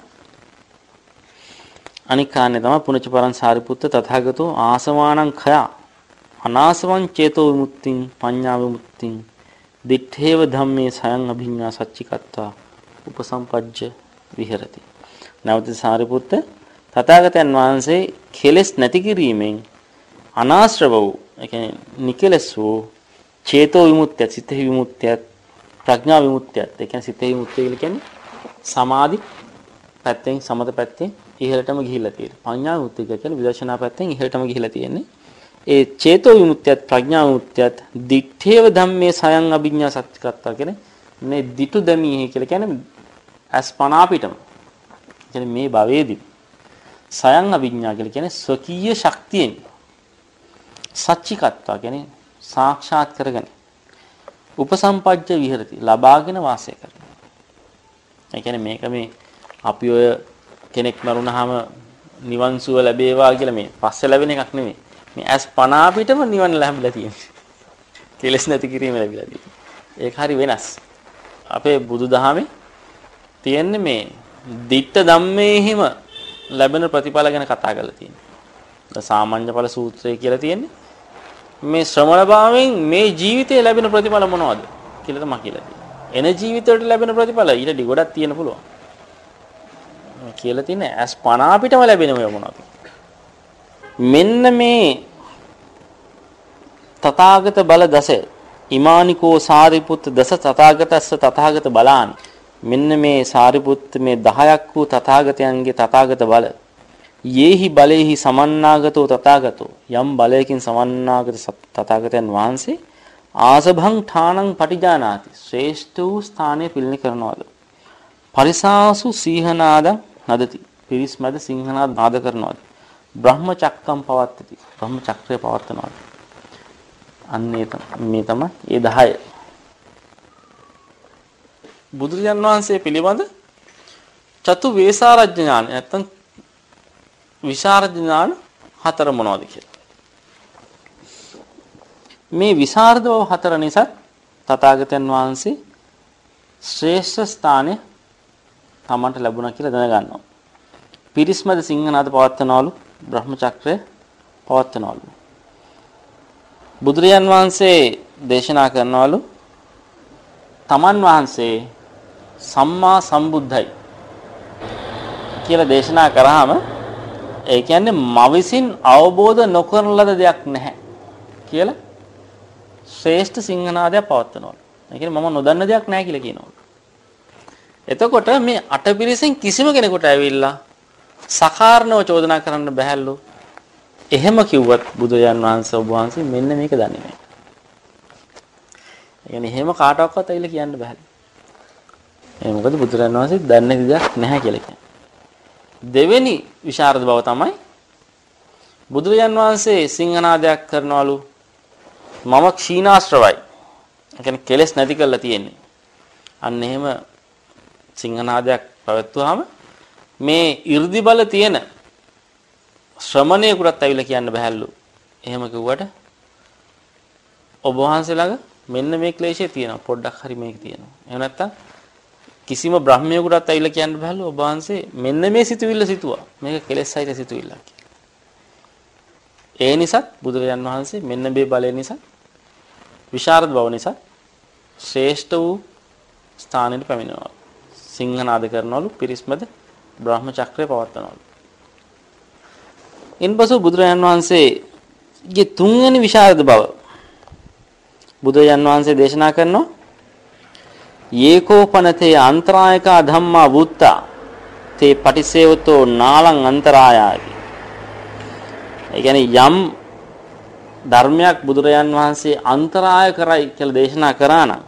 අනික් කාරණේ තමයි පුණජ පරං සාරිපුත්ත තථාගතෝ ආසවානං khය අනාසවං චේතෝ විමුක්තිං පඤ්ඤා විමුක්තිං දිත්තේව ධම්මේ සයන් අභිඤ්ඤා සච්චිකත්තා උපසම්පජ්ජ විහෙරති. නැවත සාරිපුත්ත තථාගතයන් වහන්සේ කෙලෙස් නැති කිරීමෙන් අනාශ්‍රව වූ ඒ කියන්නේ නිකලස් වූ චේතෝ විමුක්තිය සිත විමුක්තිය ප්‍රඥා විමුක්තිය ඒ කියන්නේ සිත විමුක්තිය කියන්නේ සමාධි පැත්තෙන් සමත පැත්තෙන් ඉහළටම ගිහිල්ලා තියෙනවා. පඤ්ඤා විමුක්තිය කියන්නේ විදර්ශනා පැත්තෙන් ඉහළටම ගිහිල්ලා තියෙන්නේ. ඒ චේතෝ විමුක්තියත් ප්‍රඥා විමුක්තියත් දිත්තේව ධම්මේ සයන් අභිඥා සත්‍යකත්තා කියන්නේ මේ දිටු දැමීහි කියලා කියන්නේ අස්පනා පිටම. කියන්නේ මේ භවයේදී සයන් අභිඥා කියලා කියන්නේ ස්වකීය ශක්තියෙන් සච්චිකත්වා කියන්නේ සාක්ෂාත් කරගෙන උපසම්පජ්ජ විහෙරති ලබාගෙන වාසය කරනවා. ඒ කියන්නේ මේක මේ අපි ඔය කෙනෙක් මරුණාම නිවන් සුව ලැබේවා කියලා මේ පස්සේ ලැබෙන එකක් නෙමෙයි. මේ ඇස් පන අපිටම නිවන් ලැබිලා තියෙනවා. කෙලස් නැති කිරීම ලැබිලා තියෙනවා. ඒක හරි වෙනස්. අපේ බුදුදහමේ තියෙන්නේ මේ ditta ධම්මේහිම ලැබෙන ප්‍රතිඵල ගැන කතා කරලා තියෙන්නේ. සාමාන්‍ය ඵල සූත්‍රය කියලා තියෙන්නේ. මේ ශ්‍රමණ භාවයෙන් මේ ජීවිතේ ලැබෙන ප්‍රතිඵල මොනවද කියලා තමයි කියලා තියෙන්නේ. එන ජීවිතවලට ලැබෙන ප්‍රතිඵල ඊට ඩි ගොඩක් තියෙන පුළුවන්. කියලා තියෙන්නේ ඇස් පණ අපිටම ලැබෙන මේ මොනවද? මෙන්න මේ තථාගත බල දස ඉමානිකෝ සාරිපුත්ත දස තථාගතස්ස තථාගත බලාන මෙන්න මේ සාරිපුත්ත මේ 10ක් වූ තථාගතයන්ගේ තථාගත බල. යේහි බලේහි සමන්නාගතෝ තථාගතෝ. යම් බලයකින් සමන්නාගත තථාගතයන් වහන්සේ ආසභං ඨානං පටිජානාති. ශ්‍රේෂ්ඨ වූ ස්ථානය පිළිනි කරනවාද පරිසාසු සීහනාදං නදති. පිරිස් මැද සිංහනාද නාද කරනවාද බ්‍රහ්ම චක්කම් පවත්තති බ්‍රහ්ම චක්‍රය පවත්වනවාද අන්න මේ තමයි ඒ 10 බුදුරජාන් වහන්සේ පිළිබඳ චතු වේසාරජ්‍ය ඥාන නැත්තම් විශාරද ඥාන හතර මොනවද කියලා. මේ විශාරද බව හතර නිසා තථාගතයන් වහන්සේ ශ්‍රේෂ්ඨ ස්ථානය තමන්ට ලැබුණා කියලා දැනගන්නවා. පිරිස්මද සිංහනාද පවත්වනවලු බ්‍රහ්ම චක්‍රය පවත්වනවලු. බුදුරජාන් වහන්සේ දේශනා කරනවලු තමන් වහන්සේ සම්මා සම්බුද්ධයි කියලා දේශනා කරාම ඒ කියන්නේ මවිසින් අවබෝධ නොකරන ලද දෙයක් නැහැ කියලා ශ්‍රේෂ්ඨ සිංහනාදයක් පවත්වනවා. ඒ කියන්නේ මම නොදන්න දෙයක් නැහැ කියලා කියනවා. එතකොට මේ අටපිරිසෙන් කිසිම කෙනෙකුට ඇවිල්ලා සකාරණව චෝදනා කරන්න බැහැලු. එහෙම කිව්වත් බුදුරජාන් වහන්සේ ඔබ වහන්සේ මෙන්න මේක දන්නේ නැහැ. ඒ කියන්නේ එහෙම කාටවත් ඇවිල්ලා කියන්න බැහැ. ඒ මොකද බුදුරජාන් වහන්සේ දන්නේ දෙයක් නැහැ කියලා කියන්නේ. දෙවෙනි විශාරද බව තමයි බුදුරජාන් වහන්සේ සිංහනාදයක් කරනවලු මම ක්ෂීණාශ්‍රවයි. ඒ කියන්නේ කෙලස් නැති කරලා තියෙන්නේ. අන්න එහෙම සිංහනාදයක් පැවැත්වුවාම මේ 이르දි බල තියෙන ශ්‍රමණේකුටත් ඇවිල්ලා කියන්න බෑලු. එහෙම කිව්වට ඔබ වහන්සේ ළඟ මෙන්න මේ ක්ලේශය තියෙනවා. පොඩ්ඩක් හරි මේක තියෙනවා. එහෙම නැත්තම් කිසිම බ්‍රහ්මයෙකුටත් ඇවිල්ලා කියන්න බෑලු ඔබ වහන්සේ මෙන්න මේ සිතුවිල්ල සිතුවා. මේක කෙලෙස් සහිත සිතුවිල්ලක් ඒ නිසා බුදුරජාන් වහන්සේ මෙන්න මේ බලය නිසා විශාරද බව නිසා ශ්‍රේෂ්ඨ වූ ස්ථානෙට පැමිණෙනවා. සිංහනාද කරනවලු පිරිස්මද බ්‍රහ්ම චක්‍රය පවත්වනවලු. ඉන්පසු බුදුරජාන් වහන්සේගේ තුන්වෙනි විශාරද බව බුදුරජාන් වහන්සේ දේශනා කරනවා යේකෝපනතේ අන්තරායකා ධම්මා වුත්තා තේ පටිසේවතෝ නාලං අන්තරායාවි. ඒ කියන්නේ යම් ධර්මයක් බුදුරජාන් වහන්සේ අන්තරාය කරයි කියලා දේශනා කරා නම්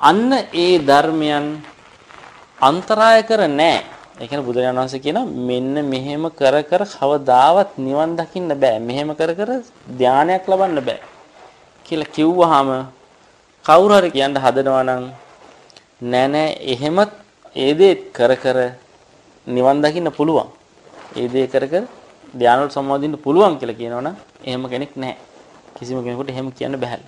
අන්න ඒ ධර්මයන් අන්තරාය කර නැහැ. ඒ කියන්නේ බුදුරජාණන් වහන්සේ කියන මෙන්න මෙහෙම කර කර කවදාවත් නිවන් දකින්න බෑ. මෙහෙම කර කර ධානයක් ලබන්න බෑ. කියලා කිව්වහම කවුරු හරි කියන්න හදනවා නම් නෑ නෑ එහෙමත් ඒ දේ කර කර නිවන් දකින්න පුළුවන්. ඒ දේ කර කර ධානවල සම්බන්ධින්න පුළුවන් කියලා කියනවනම් එහෙම කෙනෙක් නැහැ. කිසිම කෙනෙකුට එහෙම කියන්න බෑ.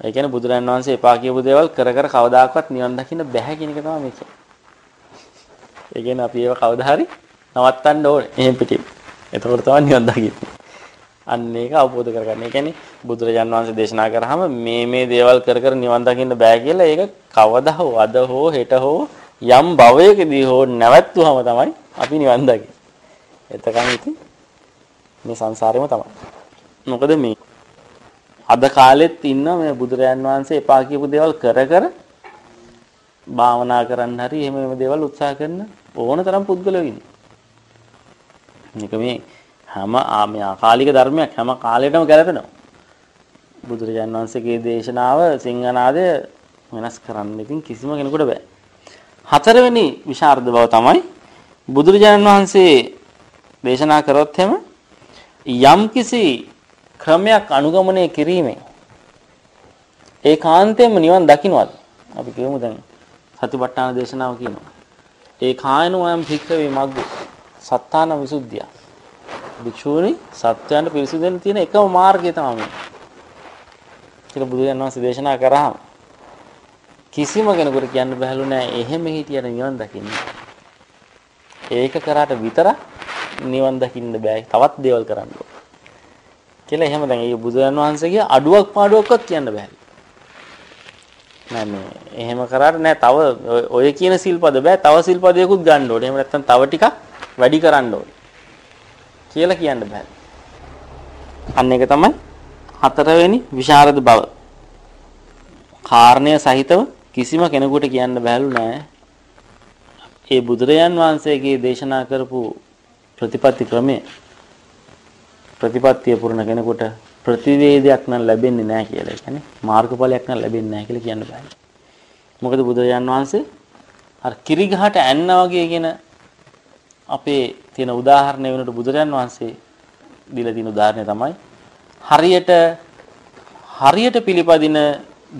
ඒ කියන්නේ බුදුරන් වහන්සේ එපා කියපු දේවල් කර කර කවදාකවත් නිවන් දකින්න බෑ කියන එක තමයි මේ කියන්නේ. ඒ කියන්නේ අපි ඒව කවදා හරි නවත්තන්න ඕනේ. එහෙම පිටින්. එතකොට තමයි නිවන් දකින්නේ. අන්න ඒක අවබෝධ කරගන්න. ඒ කියන්නේ බුදුරජාන් වහන්සේ දේශනා කරාම මේ මේ දේවල් කර කර නිවන් දකින්න බෑ කියලා ඒක කවදා හෝ අද හෝ හෙට හෝ යම් භවයකදී හෝ නැවැත්තුවම තමයි අපි නිවන් දකින්නේ. එතකන් ඉතින් මේ සංසාරෙම තමයි. මොකද මේ අද කාලෙත් ඉන්න මේ බුදුරජාන් වහන්සේ එපා කියපු දේවල් කර කර භාවනා කරන්න හරි එහෙම එහෙම දේවල් උත්සාහ කරන ඕන තරම් පුද්ගලයෝ ඉන්නේ. මේක මේ හැම මේ අකාලික ධර්මයක් හැම කාලයකටම ගැලපෙනවා. බුදුරජාණන් වහන්සේගේ දේශනාව සිංහනාදය වෙනස් කරන්න ඉතින් කිසිම කෙනෙකුට බෑ. හතරවෙනි විශාරද බව තමයි බුදුරජාණන් වහන්සේ දේශනා කරොත් එහෙම යම්කිසි ක්‍රමයක් අනුගමනය කිරීමෙන් ඒකාන්තයෙන්ම නිවන් දකින්නවද? අපි කියමු දැන් සතිපට්ඨාන දේශනාව කියනවා. ඒ කායනෝයම් භික්ඛවේ මග්ග සත්තාන විසුද්ධිය. භික්ෂූනි සත්‍යයන්ට පිරිසිදු වෙන්න තියෙන එකම මාර්ගය තමයි මේ. කියලා බුදුන් වහන්සේ දේශනා කරාම කිසිම කෙනෙකුට කියන්න බැහැලු නෑ එහෙම හිටියට නිවන් දකින්න. ඒක කරාට විතර නිවන් දකින්න බෑ. තවත් දේවල් කරන්න ඕන. කියලා එහෙම දැන් ඒ බුදුරන් වහන්සේගේ අඩුවක් පාඩුවක්වත් කියන්න බෑ. නෑ මේ එහෙම කරාට නෑ තව ඔය කියන සිල්පද බෑ තව සිල්පදයකුත් ගන්න ඕනේ. එහෙම නැත්නම් තව ටිකක් වැඩි කරන්න ඕනේ. කියලා කියන්න බෑ. අන්න එක තමයි හතරවෙනි විශාරද බව. කාරණය සහිතව කිසිම කෙනෙකුට කියන්න බැලු නෑ. ඒ බුදුරයන් වහන්සේගේ දේශනා කරපු ප්‍රතිපත්ති ක්‍රමය ප්‍රතිපත්තිය පුරන කෙනෙකුට ප්‍රතිවේදයක් නම් ලැබෙන්නේ නැහැ කියලා. ඒ කියන්නේ මාර්ගඵලයක් නම් ලැබෙන්නේ නැහැ කියලා කියන්න බෑ. මොකද බුදුරජාන් වහන්සේ අර කිරිගහට ඇන්න වගේ කියන අපේ තියෙන උදාහරණය වෙනකොට බුදුරජාන් වහන්සේ දීලා තියෙන උදාහරණය තමයි හරියට හරියට පිළිපදින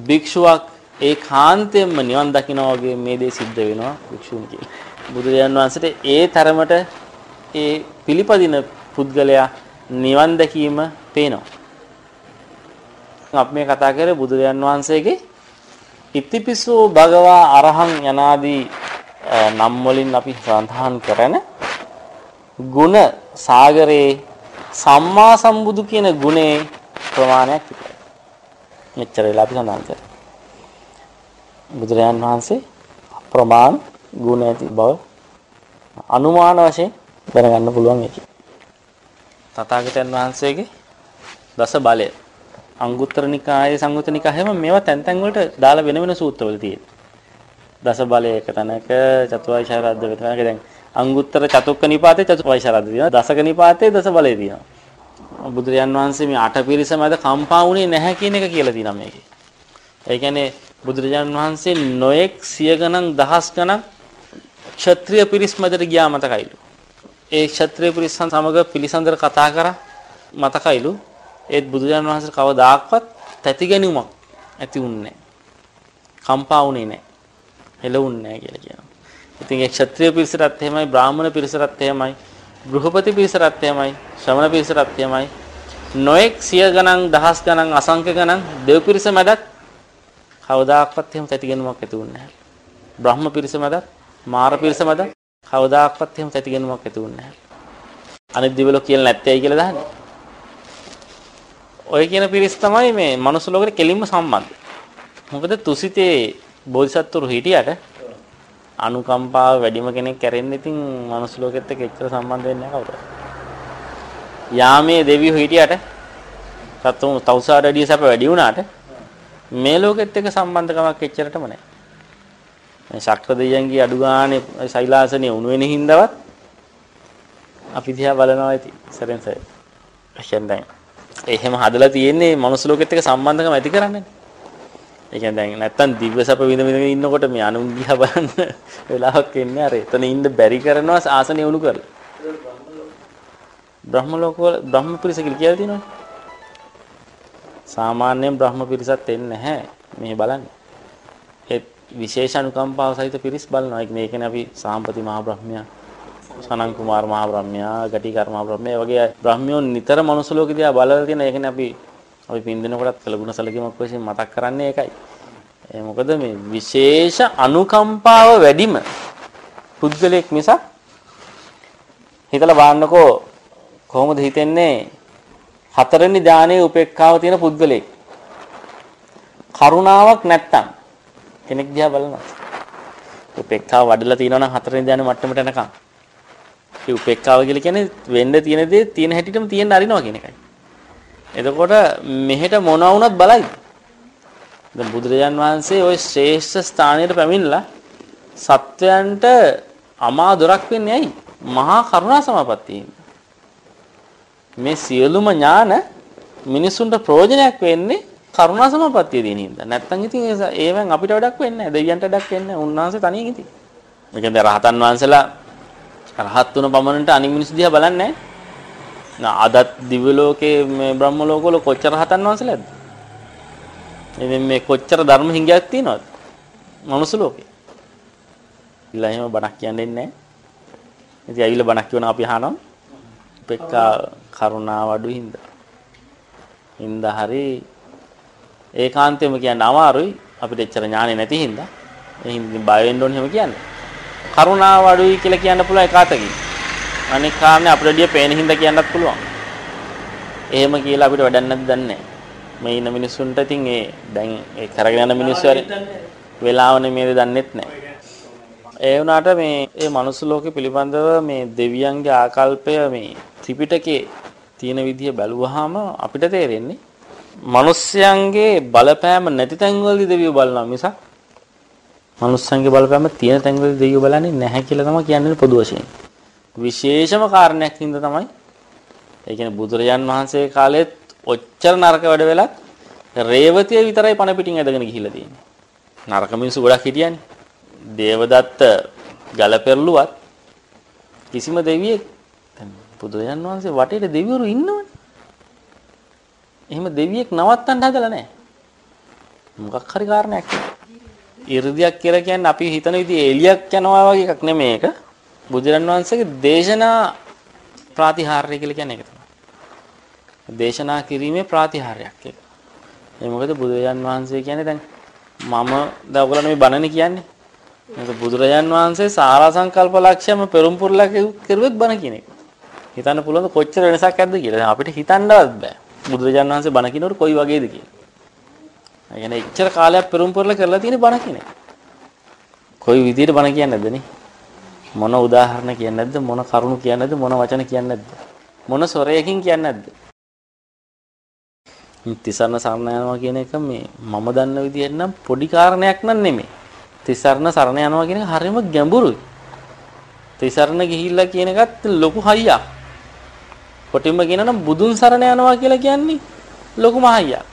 භික්ෂුවක් ඒ කාන්තයෙන්ම නිවන් දකිනවා වගේ මේ දේ සිද්ධ වෙනවා භික්ෂුන් කියලා. බුදුරජාන් වහන්සේට ඒ තරමට ඒ පිළිපදින පුද්ගලයා නිවන් දැකීම පේනවා. අපි මේ කතා කරේ බුදුරජාන් වහන්සේගේ ඉතිපිසෝ භගවා අරහං යනාදී නම් වලින් අපි සඳහන් කරන ගුණ සාගරේ සම්මා සම්බුදු කියන ගුණේ ප්‍රමාණයක් විතරයි. මෙච්චර වෙලා අපි සඳහන් කරා. බුදුරජාන් වහන්සේ ප්‍රමාණ ගුණ ඇති බව අනුමාන වශයෙන් දැනගන්න පුළුවන් එක. තථාගතයන් වහන්සේගේ දස බලය අංගුත්තර නිකායේ සංයුත්ත නිකායේම මේවා තැන් තැන් වලට දාලා වෙන වෙන සූත්‍රවල තියෙනවා. දස බලය එක තැනක චතුරාර්ය වෙන තැනක දැන් අංගුත්තර චතුක්ක නිපාතේ චතුර්වෛශාරද්ද තියෙනවා. දසක නිපාතේ දස බලය තියෙනවා. බුදුරජාන් වහන්සේ මේ අටපිරිස මැද කම්පා වුණේ නැහැ කියන එක කියලා තියෙනවා මේකේ. ඒ කියන්නේ බුදුරජාන් වහන්සේ නොඑක් සිය ගණන් දහස් ගණන් ක්ෂත්‍රීය පිරිස් මැදට ගියා මතකයිලු. ඒ ක්ෂත්‍රීය පිරිස් සමග පිළිසඳර කතා කරා මතකයිලු. ඒත් බුදුරජාන් වහන්සේ කවදාක්වත් තැති ගැනීමක් ඇති වුන්නේ නැහැ. කම්පා වුණේ නැහැ. හෙලුන්නේ නැහැ කියලා කියනවා. ඉතින් ඒ ක්ෂත්‍රීය පිරිසටත් එහෙමයි බ්‍රාහ්මණ පිරිසටත් එහෙමයි ගෘහපති පිරිසටත් එහෙමයි ශ්‍රමණ පිරිසටත් එහෙමයි නොඑක් සිය ගණන් දහස් ගණන් අසංඛ්‍ය ගණන් දෙව් පිරිස මැදත් කවදාකවත් එහෙම තැතිගෙනුමක් ඇති වුණේ නැහැ. බ්‍රහ්ම පිරිස මැදත් මාර පිරිස මැදත් කවදාකවත් එහෙම තැතිගෙනුමක් ඇති වුණේ නැහැ. අනිත් දිවලෝ කියලා නැත්තේයි කියලා දහන්නේ. ඔය කියන පිරිස් තමයි මේ මනුස්ස ලෝකෙට කෙලින්ම සම්බන්ධ. මොකද තුසිතේ බෝධිසත්වරු හිටියට අනුකම්පාව වැඩිම කෙනෙක් කැරෙන්නේ ඉතින් මනුස්ස ලෝකෙත් එක්ක එච්චර සම්බන්ධ වෙන්නේ නැහැ කවුරුත්. යාමේ දෙවියෝ හිටියට සතුන් තවුසාරඩිය සැප වැඩි වුණාට මේ ලෝකෙත් එක්ක සම්බන්ධකමක් එච්චරටම නැහැ. මේ ශක්‍ර දෙයියන්ගේ අඩු ගානේ සෛලාසනේ උණු වෙන හින්දාවත් අපි දිහා බලනවා ඇති සරෙන් සරේ. එහෙනම් එහෙම හදලා තියෙන්නේ මනුස්ස ලෝකෙත් එක්ක සම්බන්ධකම ඇති කරන්නේ. ඒ කියන්නේ දැන් නැත්තම් දිව්‍ය සැප විඳ විඳ ඉන්නකොට මේ අනුන් දිහා බලන්න වෙලාවක් එන්නේ අර එතන ඉන්න බැරි කරනවා ආසනෙ උණු කරලා. බ්‍රහ්ම ලෝක වල බ්‍රහ්ම පිරිස කියලා තියෙනවනේ. සාමාන්‍යයෙන් බ්‍රහ්ම පිරිසත් එන්නේ නැහැ. මේ බලන්නේ. ඒ විශේෂ අනුකම්පාව සහිත පිරිස් බලනවා. ඒ කියන්නේ අපි සාම්පති මහා බ්‍රහ්මයා, සනන් කුමාර මහා බ්‍රහ්මයා, ගටිකාර මහා බ්‍රහ්මයා වගේ බ්‍රහ්මියෝ නිතර මනුස්ස ලෝකෙ දිහා බලලා තියෙන. ඒ කියන්නේ අපි අපි පින්දිනකොටත් කළගුණ සැලකීමක් වශයෙන් මතක් කරන්නේ ඒකයි. ඒ මොකද මේ විශේෂ අනුකම්පාව වැඩිම පුද්ගලයෙක් මිසක් හිතලා බලන්නකෝ කොහොමද හිතෙන්නේ? හතරෙනි ධානයේ උපේක්ඛාව තියෙන පුද්ගලයෙක්. කරුණාවක් නැත්තම් කෙනෙක් දිහා බලනවා. උපේක්ඛාව වඩලා තියෙනවා නම් හතරෙනි ධානයේ මට්ටමට එනකම්. ඒ උපේක්ඛාව කියලා කියන්නේ වෙන්න තියෙන දේ තියෙන හැටිටම තියෙන්න අරිනවා කියන එකයි. එතකොට මෙහෙට මොන වුණත් බලයි. දැන් බුදුරජාන් වහන්සේ ওই ශ්‍රේෂ්ඨ ස්ථානයට පැමිණලා සත්වයන්ට අමා දොරක් වෙන්නේ ඇයි? මහා කරුණා සමාපත්තියෙන්. මේ සියලුම ඥාන මිනිසුන්ට ප්‍රයෝජනයක් වෙන්නේ කරුණා සමාපත්තිය දින හින්දා. නැත්තම් ඉතින් ඒවෙන් අපිට වැඩක් වෙන්නේ නැහැ. දෙවියන්ට වැඩක් වෙන්නේ නැහැ. උන්වහන්සේ තනියෙන් ඉතින්. ඒ කියන්නේ රහතන් වහන්සේලා රහත් වුණ පමණට අනිත් මිනිස්සු දිහා බලන්නේ නැහැ. අදත් දිව්‍ය ලෝකයේ මේ බ්‍රහ්ම ලෝකවල කොච්චර හතන් වහන්සේලාද? ඉතින් මේ කොච්චර ධර්ම හිඟයක් තියෙනවද? මනුස්ස ලෝකේ. ඉල්ලා එහෙම බණක් කියන්නේ නැහැ. ඉතින් ඇවිල්ලා බණක් කියවන අපි අහනවා. පෙක්කා කරුණාව අඩු හින්දා. හින්දා හරි ඒකාන්තයෙන්ම කියන්න අමාරුයි. අපිට එච්චර ඥානෙ නැති හින්දා. ඒ හින්දා බය වෙන්න ඕනේ එහෙම කියන්නේ. කරුණාව අඩුයි කියලා කියන්න පුළුවන් එක අතකින්. අනික කාරණේ අපිට වැඩිය පේන හින්දා කියන්නත් පුළුවන්. එහෙම කියලා අපිට වැඩක් නැද්ද දන්නේ මේ ඉන්න මිනිස්සුන්ට ඉතින් ඒ දැන් ඒ කරගෙන යන මිනිස්සු හරි වෙලාවනේ මේ දන්නෙත් නැහැ. ඒ වුණාට මේ ඒ මනුස්ස ලෝකෙ පිළිබඳව මේ දෙවියන්ගේ ආකල්පය මේ ත්‍රිපිටකේ තියෙන විදිහ බැලුවාම අපිට තේරෙන්නේ මිනිස්යන්ගේ බලපෑම නැති තැන්වලදී දෙවියෝ බලනවා මිසක් මනුස්සයන්ගේ බලපෑම තියෙන තැන්වලදී දෙවියෝ බලන්නේ නැහැ කියලා තමයි කියන්නේ පොදු වශයෙන්. විශේෂම කාරණයක් හින්දා තමයි ඒ කියන්නේ බුදුරජාන් වහන්සේ කාලෙත් ඔච්චර නරක වැඩ වෙලත් රේවතිය විතරයි පණ පිටින් ඇදගෙන ගිහිල්ලා තියෙන්නේ. නරක මිනිස්සු ගොඩක් හිටියනේ. දේවදත්ත ගල පෙරළුවත් කිසිම දෙවියෙක් දැන් බුදුරජාන් වහන්සේ වටේට දෙවිවරු ඉන්නවනේ. එහෙම දෙවියෙක් නවත්තන්න හදලා නැහැ. මොකක් හරි කාරණයක් ඉර්ධියක් කියලා කියන්නේ අපි හිතන විදිහේ එලියක් යනවා වගේ එකක් නෙමෙයි ඒක. බුදුරන් වහන්සේගේ දේශනා ප්‍රාතිහාර්ය කියලා කියන්නේ ඒක තමයි. දේශනා කිරීමේ ප්‍රාතිහාර්යයක් ඒක. ඒ මොකද බුදුරජාන් වහන්සේ කියන්නේ දැන් මම දැන් ඔයගොල්ලෝ මේ බණනේ කියන්නේ. මොකද බුදුරජාන් වහන්සේ සාරා සංකල්ප ලක්ෂ්‍යම පෙරම්පුරලා කෙරුවෙත් බණ කියන එක. හිතන්න පුළුවන් කොච්චර වෙනසක් ඇද්ද කියලා. දැන් අපිට හිතන්නවත් බෑ. බුදුරජාන් වහන්සේ බණ කියනකොට කොයි වගේද කියලා. ඒ කියන්නේ එච්චර කාලයක් පෙරම්පුරලා කරලා තියෙන බණ කියන එක. කොයි විදිහට බණ කියන්නේ නැද්ද නේ? මොන උදාහරණ කියන්නේ නැද්ද? මොන කරුණු කියන්නේ නැද්ද? මොන වචන කියන්නේ නැද්ද? මොන ස්වරයකින් කියන්නේ නැද්ද? තිසරණ සරණ යනවා කියන එක මේ මම දන්න විදිහට නම් පොඩි කාරණයක් නන් නෙමෙයි. තිසරණ සරණ යනවා කියන එක හරිම ගැඹුරුයි. තිසරණ ගිහිල්ලා කියන එකත් ලොකු හයියක්. කොටින්ම කියනනම් බුදුන් සරණ යනවා කියලා කියන්නේ ලොකුම හයියක්.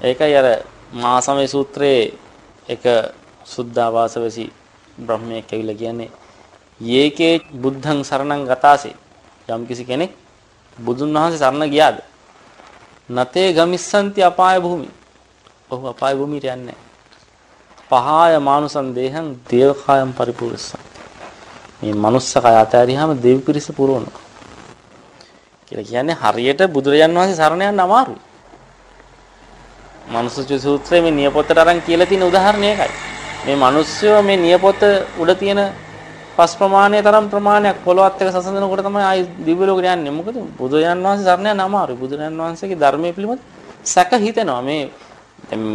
ඒකයි අර මාසමේ සූත්‍රයේ එක සුද්ධාවාසවසි බ්‍රහ්මයෙක් ඇවිල්ලා කියන්නේ යේකේ බුද්ධං සරණං ගතාසේ යම් කිසි කෙනෙක් බුදුන් වහන්සේ සරණ ගියාද නතේ ගමිස්සන්ති අපාය භූමි. ඔහු අපාය භූමියට යන්නේ පහාය මානුසං දේහං දේවකායම් පරිපූර්ණසං. මේ මනුස්ස කය අතහැරියාම දෙව් පිරිස පුරවනවා. කියලා කියන්නේ හරියට බුදුරජාන් වහන්සේ සරණ යන්න අමාරුයි. මනුස්ස සූත්‍රයේ මේ නියපොත්තට අරන් කියලා තියෙන උදාහරණය එකයි. මේ මිනිස්සු මේ නියපොත්ත උඩ තියෙන පස් ප්‍රමාණය තරම් ප්‍රමාණයක් පොළොවත් එක සසඳනකොට තමයි ආයි දිව්‍ය ලෝකෙට යන්නේ. මොකද බුදුරජාන් වහන්සේ සරණ යන්න අමාරුයි. බුදුරජාන් වහන්සේගේ ධර්මයේ පිළිබඳ සැක හිතෙනවා. මේ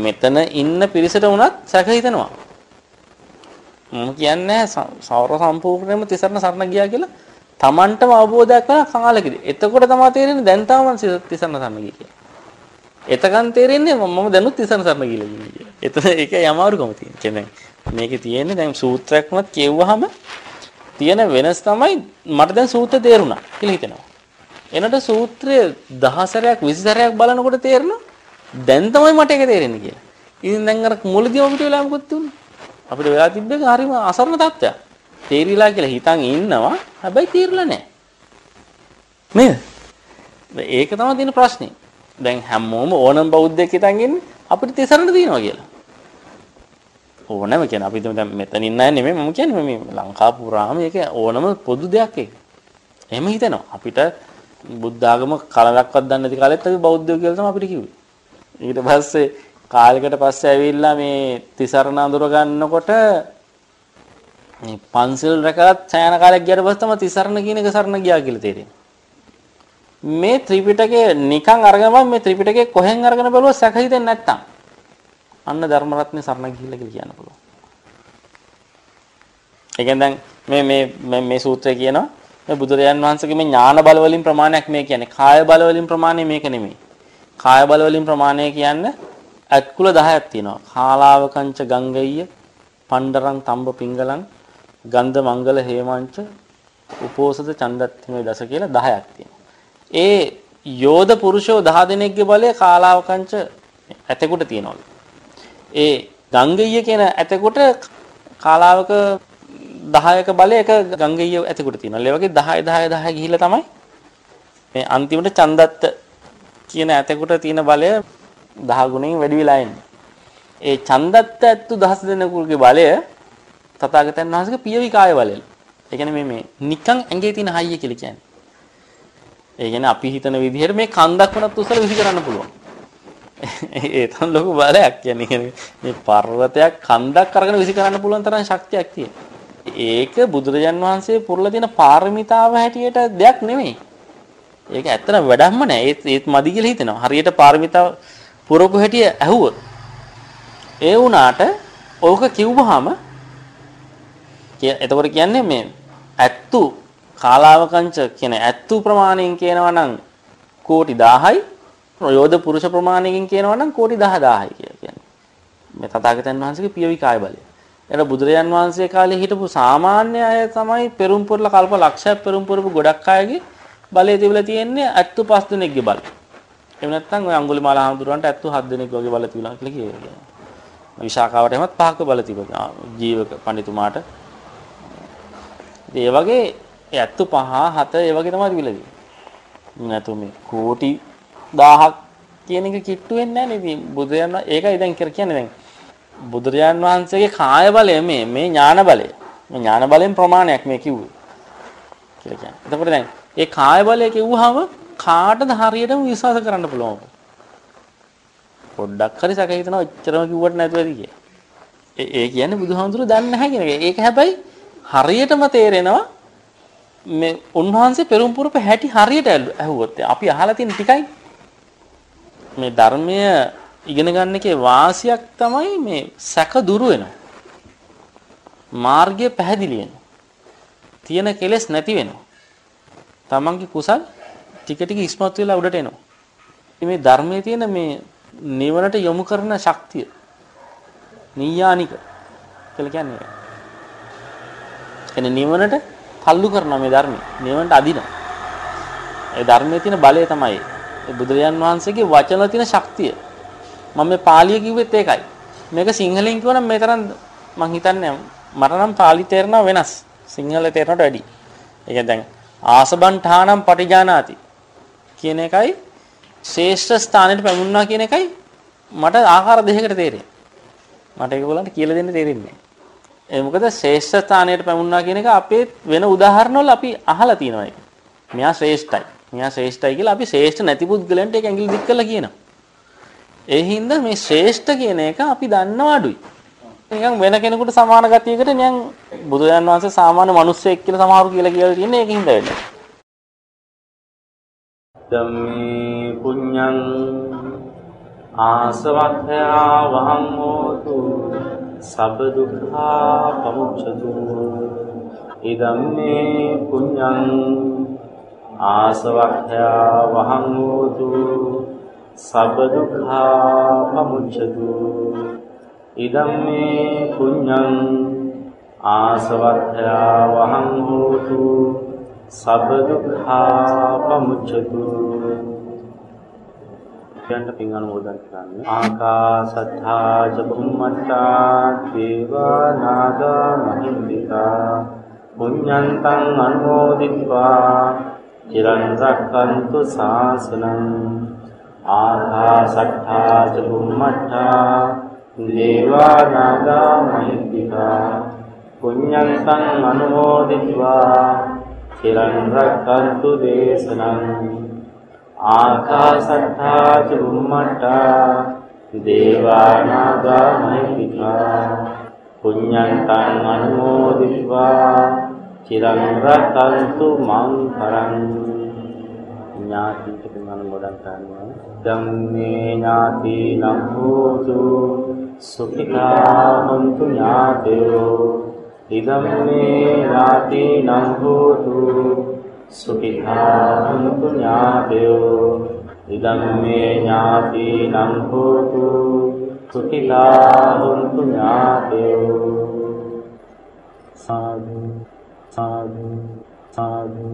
මෙතන ඉන්න පිරිසට වුණත් සැක හිතෙනවා. මම කියන්නේ සෞර සම්පූර්ණයෙන්ම තිසරණ සරණ ගියා කියලා Tamanටම අවබෝධයක් වෙන කාලෙකදී. එතකොට තමයි තේරෙන්නේ දැන් තාම තිසරණ සරණ ගියේ කියලා. එතකන් තේරෙන්නේ මම දැනුත් තිසරණ සරණ ගිහලා ඉන්නේ. එතන ඒකයි අමාරුකම තියෙන්නේ. මේකේ තියෙන්නේ දැන් සූත්‍රයක්වත් කියවුවාම තියෙන වෙනස් තමයි මට දැන් සූත්‍ර තේරුණා කියලා හිතෙනවා. එනට සූත්‍රය දහසරයක් 20 සැරයක් බලනකොට තේරෙනවා දැන් තමයි මට ඒක තේරෙන්නේ කියලා. ඉතින් දැන් අර මුලදී අපිට වෙලා මොකද තුන්නේ? අපිට වෙලා තිබ්බේ හරිම අසරණ තත්ත්වයක්. තේරිලා කියලා හිතන් ඉන්නවා. හැබැයි තේරිලා නැහැ. නේද? ඒක තමයි තියෙන ප්‍රශ්නේ. දැන් හැමෝම ඕනම බෞද්ධයෙක් හිතන් ඉන්නේ අපිට තිසරණ දිනනවා කියලා. ඕනම කියන්නේ අපි දැන් මෙතන ඉන්න අය නෙමෙයි මම කියන්නේ මේ ලංකාව පුරාම ඒක ඕනම පොදු දෙයක් ඒක. එහෙම හිතෙනවා. අපිට බුද්ධ ආගම කලලක්වත් දන්නේ නැති කාලෙත් අපි බෞද්ධයෝ කියලා තමයි අපිට කිව්වේ. ඊට පස්සේ කාලයකට පස්සේ ඇවිල්ලා මේ තිසරණ අඳුර ගන්නකොට මේ පන්සිල් රැකලා සෑහෙන කාලයක් ගියාට පස්සේ තමයි තිසරණ කියන එක සරණ ගියා කියලා තේරෙන්නේ. මේ ත්‍රිපිටකය නිකන් අරගෙන මේ ත්‍රිපිටකය කොහෙන් අරගෙන බලුවා සැක හිතෙන්නේ නැත්තම් අන්න ධර්ම රත්නේ සරණ ගිහිල්ලා කියලා කියන්න පුළුවන්. ඒ කියන්නේ දැන් මේ මේ මේ සූත්‍රය කියනවා මේ බුදුරජාන් වහන්සේගේ මේ ඥාන බල වලින් ප්‍රමාණයක් මේ කියන්නේ කාය බල වලින් ප්‍රමාණය මේක නෙමෙයි. කාය බල වලින් ප්‍රමාණය කියන්නේ අත්කුල 10ක් තියෙනවා. කාලාවකංච ගංගෙය්‍ය, පණ්ඩරං තම්බ පිංගලං, ගන්ධ මංගල හේමංච, උපෝසද චන්දත්තිමේ දස කියලා 10ක් තියෙනවා. ඒ යෝධ පුරුෂෝ 10 දෙනෙක්ගේ බලය කාලාවකංච ඇතෙකුට තියෙනවලු. ඒ ගංගෙය්‍ය කියන ඇතෙකුට කාලාවක 10ක බලය එක ගංගෙය්‍ය ඇතෙකුට තියෙනවා. ඒ වගේ 10 10 10 ගිහිල්ලා තමයි මේ අන්තිමට චන්දත්ත කියන ඇතෙකුට තියෙන බලය 10 ගුණයෙන් වැඩි වෙලා එන්නේ. ඒ චන්දත්ත ඇත්තු දහස් දෙනෙකුගේ බලය තථාගතයන් වහන්සේගේ පියවි කාය බලය. ඒ කියන්නේ මේ මේ නිකන් ඇඟේ තියෙන හයිය කියලා කියන්නේ. ඒ කියන්නේ අපි හිතන විදිහට මේ කන්දක් වුණත් උසල විසි කරන්න පුළුවන්. ඒ තරම් ලොකු බලයක් කියන්නේ මේ පර්වතයක් කන්දක් අරගෙන විසි කරන්න පුළුවන් තරම් ශක්තියක් තියෙනවා. ඒක බුදුරජාන් වහන්සේ පුරලා තියෙන පාරමිතාව හැටියට දෙයක් නෙමෙයි. ඒක ඇත්තට වැඩක්ම නෑ. ඒත් ඒත් මදි කියලා හිතෙනවා. හරියට පාරමිතාව පුරපු හැටි ඇහුවොත් ඒ වුණාට ඕක කිව්වහම එතකොට කියන්නේ මේ ඇත්තු කාලාවකංච කියන ඇත්තු ප්‍රමාණයෙන් කියනවා නම් කෝටි 1000යි යෝධ පුරුෂ ප්‍රමාණයකින් කියනවා නම් කෝටි 10000යි කියලා කියන්නේ. මේ තථාගතයන් වහන්සේගේ පියවි කාය බලය. එතන බුදුරජාන් වහන්සේ කාලේ හිටපු සාමාන්‍ය අය තමයි පෙරම් පුරලා කල්ප ලක්ෂයක් පෙරම් පුරපු ගොඩක් අයගේ බලය තිබිලා තියෙන්නේ ඇත්තු පස් දෙනෙක්ගේ බලය. එහෙම නැත්නම් ඔය අඟුලිමාල හාමුදුරන්ට ඇත්තු හත් දෙනෙක් වගේ බල තිබුණා කියලා කියනවා. විශාකාවට එමත් පහක බල තිබුණා. ජීවක පඬිතුමාට. ඒ වගේ ඇත්තු පහ හත ඒ වගේ තමයි තිබිලා තියෙන්නේ. නැතු මේ කෝටි 1000ක් කියන එක කිට්ටු වෙන්නේ නැහැ නේද? බුදුරජාණන් ඒකයි දැන් කියන්නේ දැන් බුදුරජාන් වහන්සේගේ කාය බලය මේ මේ ඥාන බලය. මේ ඥාන බලයෙන් ප්‍රමාණයක් මේ කිව්වේ. කියලා කියන්නේ. එතකොට දැන් ඒ කාය බලය කිව්වහම කාටද හරියටම විශ්වාස කරන්න පුළුවන්. පොඩ්ඩක් හරි සැක හිතනවා එච්චරම කිව්වට නැතුව ඇති කිය. ඒ ඒ කියන්නේ බුදුහාමුදුරුවෝ දන්නේ නැහැ කියන එක. ඒක හැබැයි හරියටම තේරෙනවා මේ උන්වහන්සේ පෙරම් පුරප හැටි හරියට ඇහුවොත් අපි අහලා තියෙන ටිකයි මේ ධර්මයේ ඉගෙන ගන්න එකේ වාසියක් තමයි මේ සැක දුරු වෙනවා. මාර්ගය පැහැදිලි වෙනවා. තියෙන කෙලෙස් නැති වෙනවා. තමන්ගේ කුසල් ටික ටික ඉස්මතු වෙලා උඩට එනවා. මේ ධර්මයේ තියෙන මේ නිවනට යොමු කරන ශක්තිය නීයානික කියලා කියන්නේ. එනේ නිවනට තල්ලු කරනවා මේ ධර්මය. නිවනට අදිනවා. ඒ ධර්මයේ තියෙන බලය තමයි බුදුරජාන් වහන්සේගේ වචන තියෙන ශක්තිය. මම මේ පාලිය කිව්වෙත් ඒකයි. මේක සිංහලෙන් කිව්වනම් මේ තරම් මං හිතන්නේ මට නම් පාලි තේරෙනවා වෙනස්. සිංහල තේරෙනට වැඩි. ඒ කියන්නේ දැන් ආසබන්ඨානම් පටිජානාති කියන එකයි ශ්‍රේෂ්ඨ ස්ථානෙට පැමුණා කියන එකයි මට ආකාර දෙකකට තේරෙන්නේ. මට ඒගොල්ලන්ට කියලා දෙන්න තේරෙන්නේ නැහැ. ඒ මොකද ශ්‍රේෂ්ඨ ස්ථානයට පැමුණා කියන එක අපේ වෙන උදාහරණවල අපි අහලා තියෙනවා ඒක. මෙයා ශ්‍රේෂ්ඨයි. මෙයා ශ්‍රේෂ්ඨයි කියලා අපි ශ්‍රේෂ්ඨ නැති පුද්ගලයන්ට ඒක ඇඟිලි දික් කරලා කියනවා. ඒ හින්දා මේ ශ්‍රේෂ්ඨ කියන එක අපි දන්නව අඩුයි. නිකන් වෙන කෙනෙකුට සමාන ගතියකට නිකන් බුදුරජාන් වහන්සේ සාමාන්‍ය මිනිස්සෙක් කියලා සමහරු කියලා කියලා තියෙන්නේ ඒකින් වෙන්නේ. ධම්මේ පුඤ්ඤං ආසවක්ඛයා වහං හෝතු සබ්බ දුක්ඛා පමුච්ඡතු ඉදම්මේ පුඤ්ඤං ආසවක්ඛ්‍යා වහං හෝතු සබ්බ දුක්ඛා පමුච්ඡතු ඉදම්මේ පුඤ්ඤං ආසවක්ඛ්‍යා වහං හෝතු සබ්බ දුක්ඛා පමුච්ඡතු යන්න පින් අනුමෝදන් කරන්න ආකාසත්තා ච බුම්මත්තා දේවා නාග මහින්దికා පුඤ්ඤන්තං අනුමෝදිत्वा චිරන් රක්කන්තු ශාසනං ආකාසට්ඨා ච බුම්මට්ඨා දේවා නාග මහිද්దికා පුඤ්ඤන්තං අනුමෝදිත्वा චිරන් රක්කන්තු දේශනං ආකාසට්ඨා ච බුම්මට්ඨා දේවා නාග මහිද්దికා පුඤ්ඤන්තං අනුමෝදිත्वा චිරන් රක්කන්තු මං පරං ඥාතිට අනුමෝදන් කරනවා ධම්මේ ඥාති නම් හෝතු සුඛිතා හොන්තු ඥාතයෝ. ඉදම්මේ ඥාති නම් හෝතු සුඛිතා හොන්තු ඥාතයෝ. ඉදම්මේ ඥාති නම් හෝතු සුඛිතා හොන්තු ඥාතයෝ. සාදු සාදු සාදු.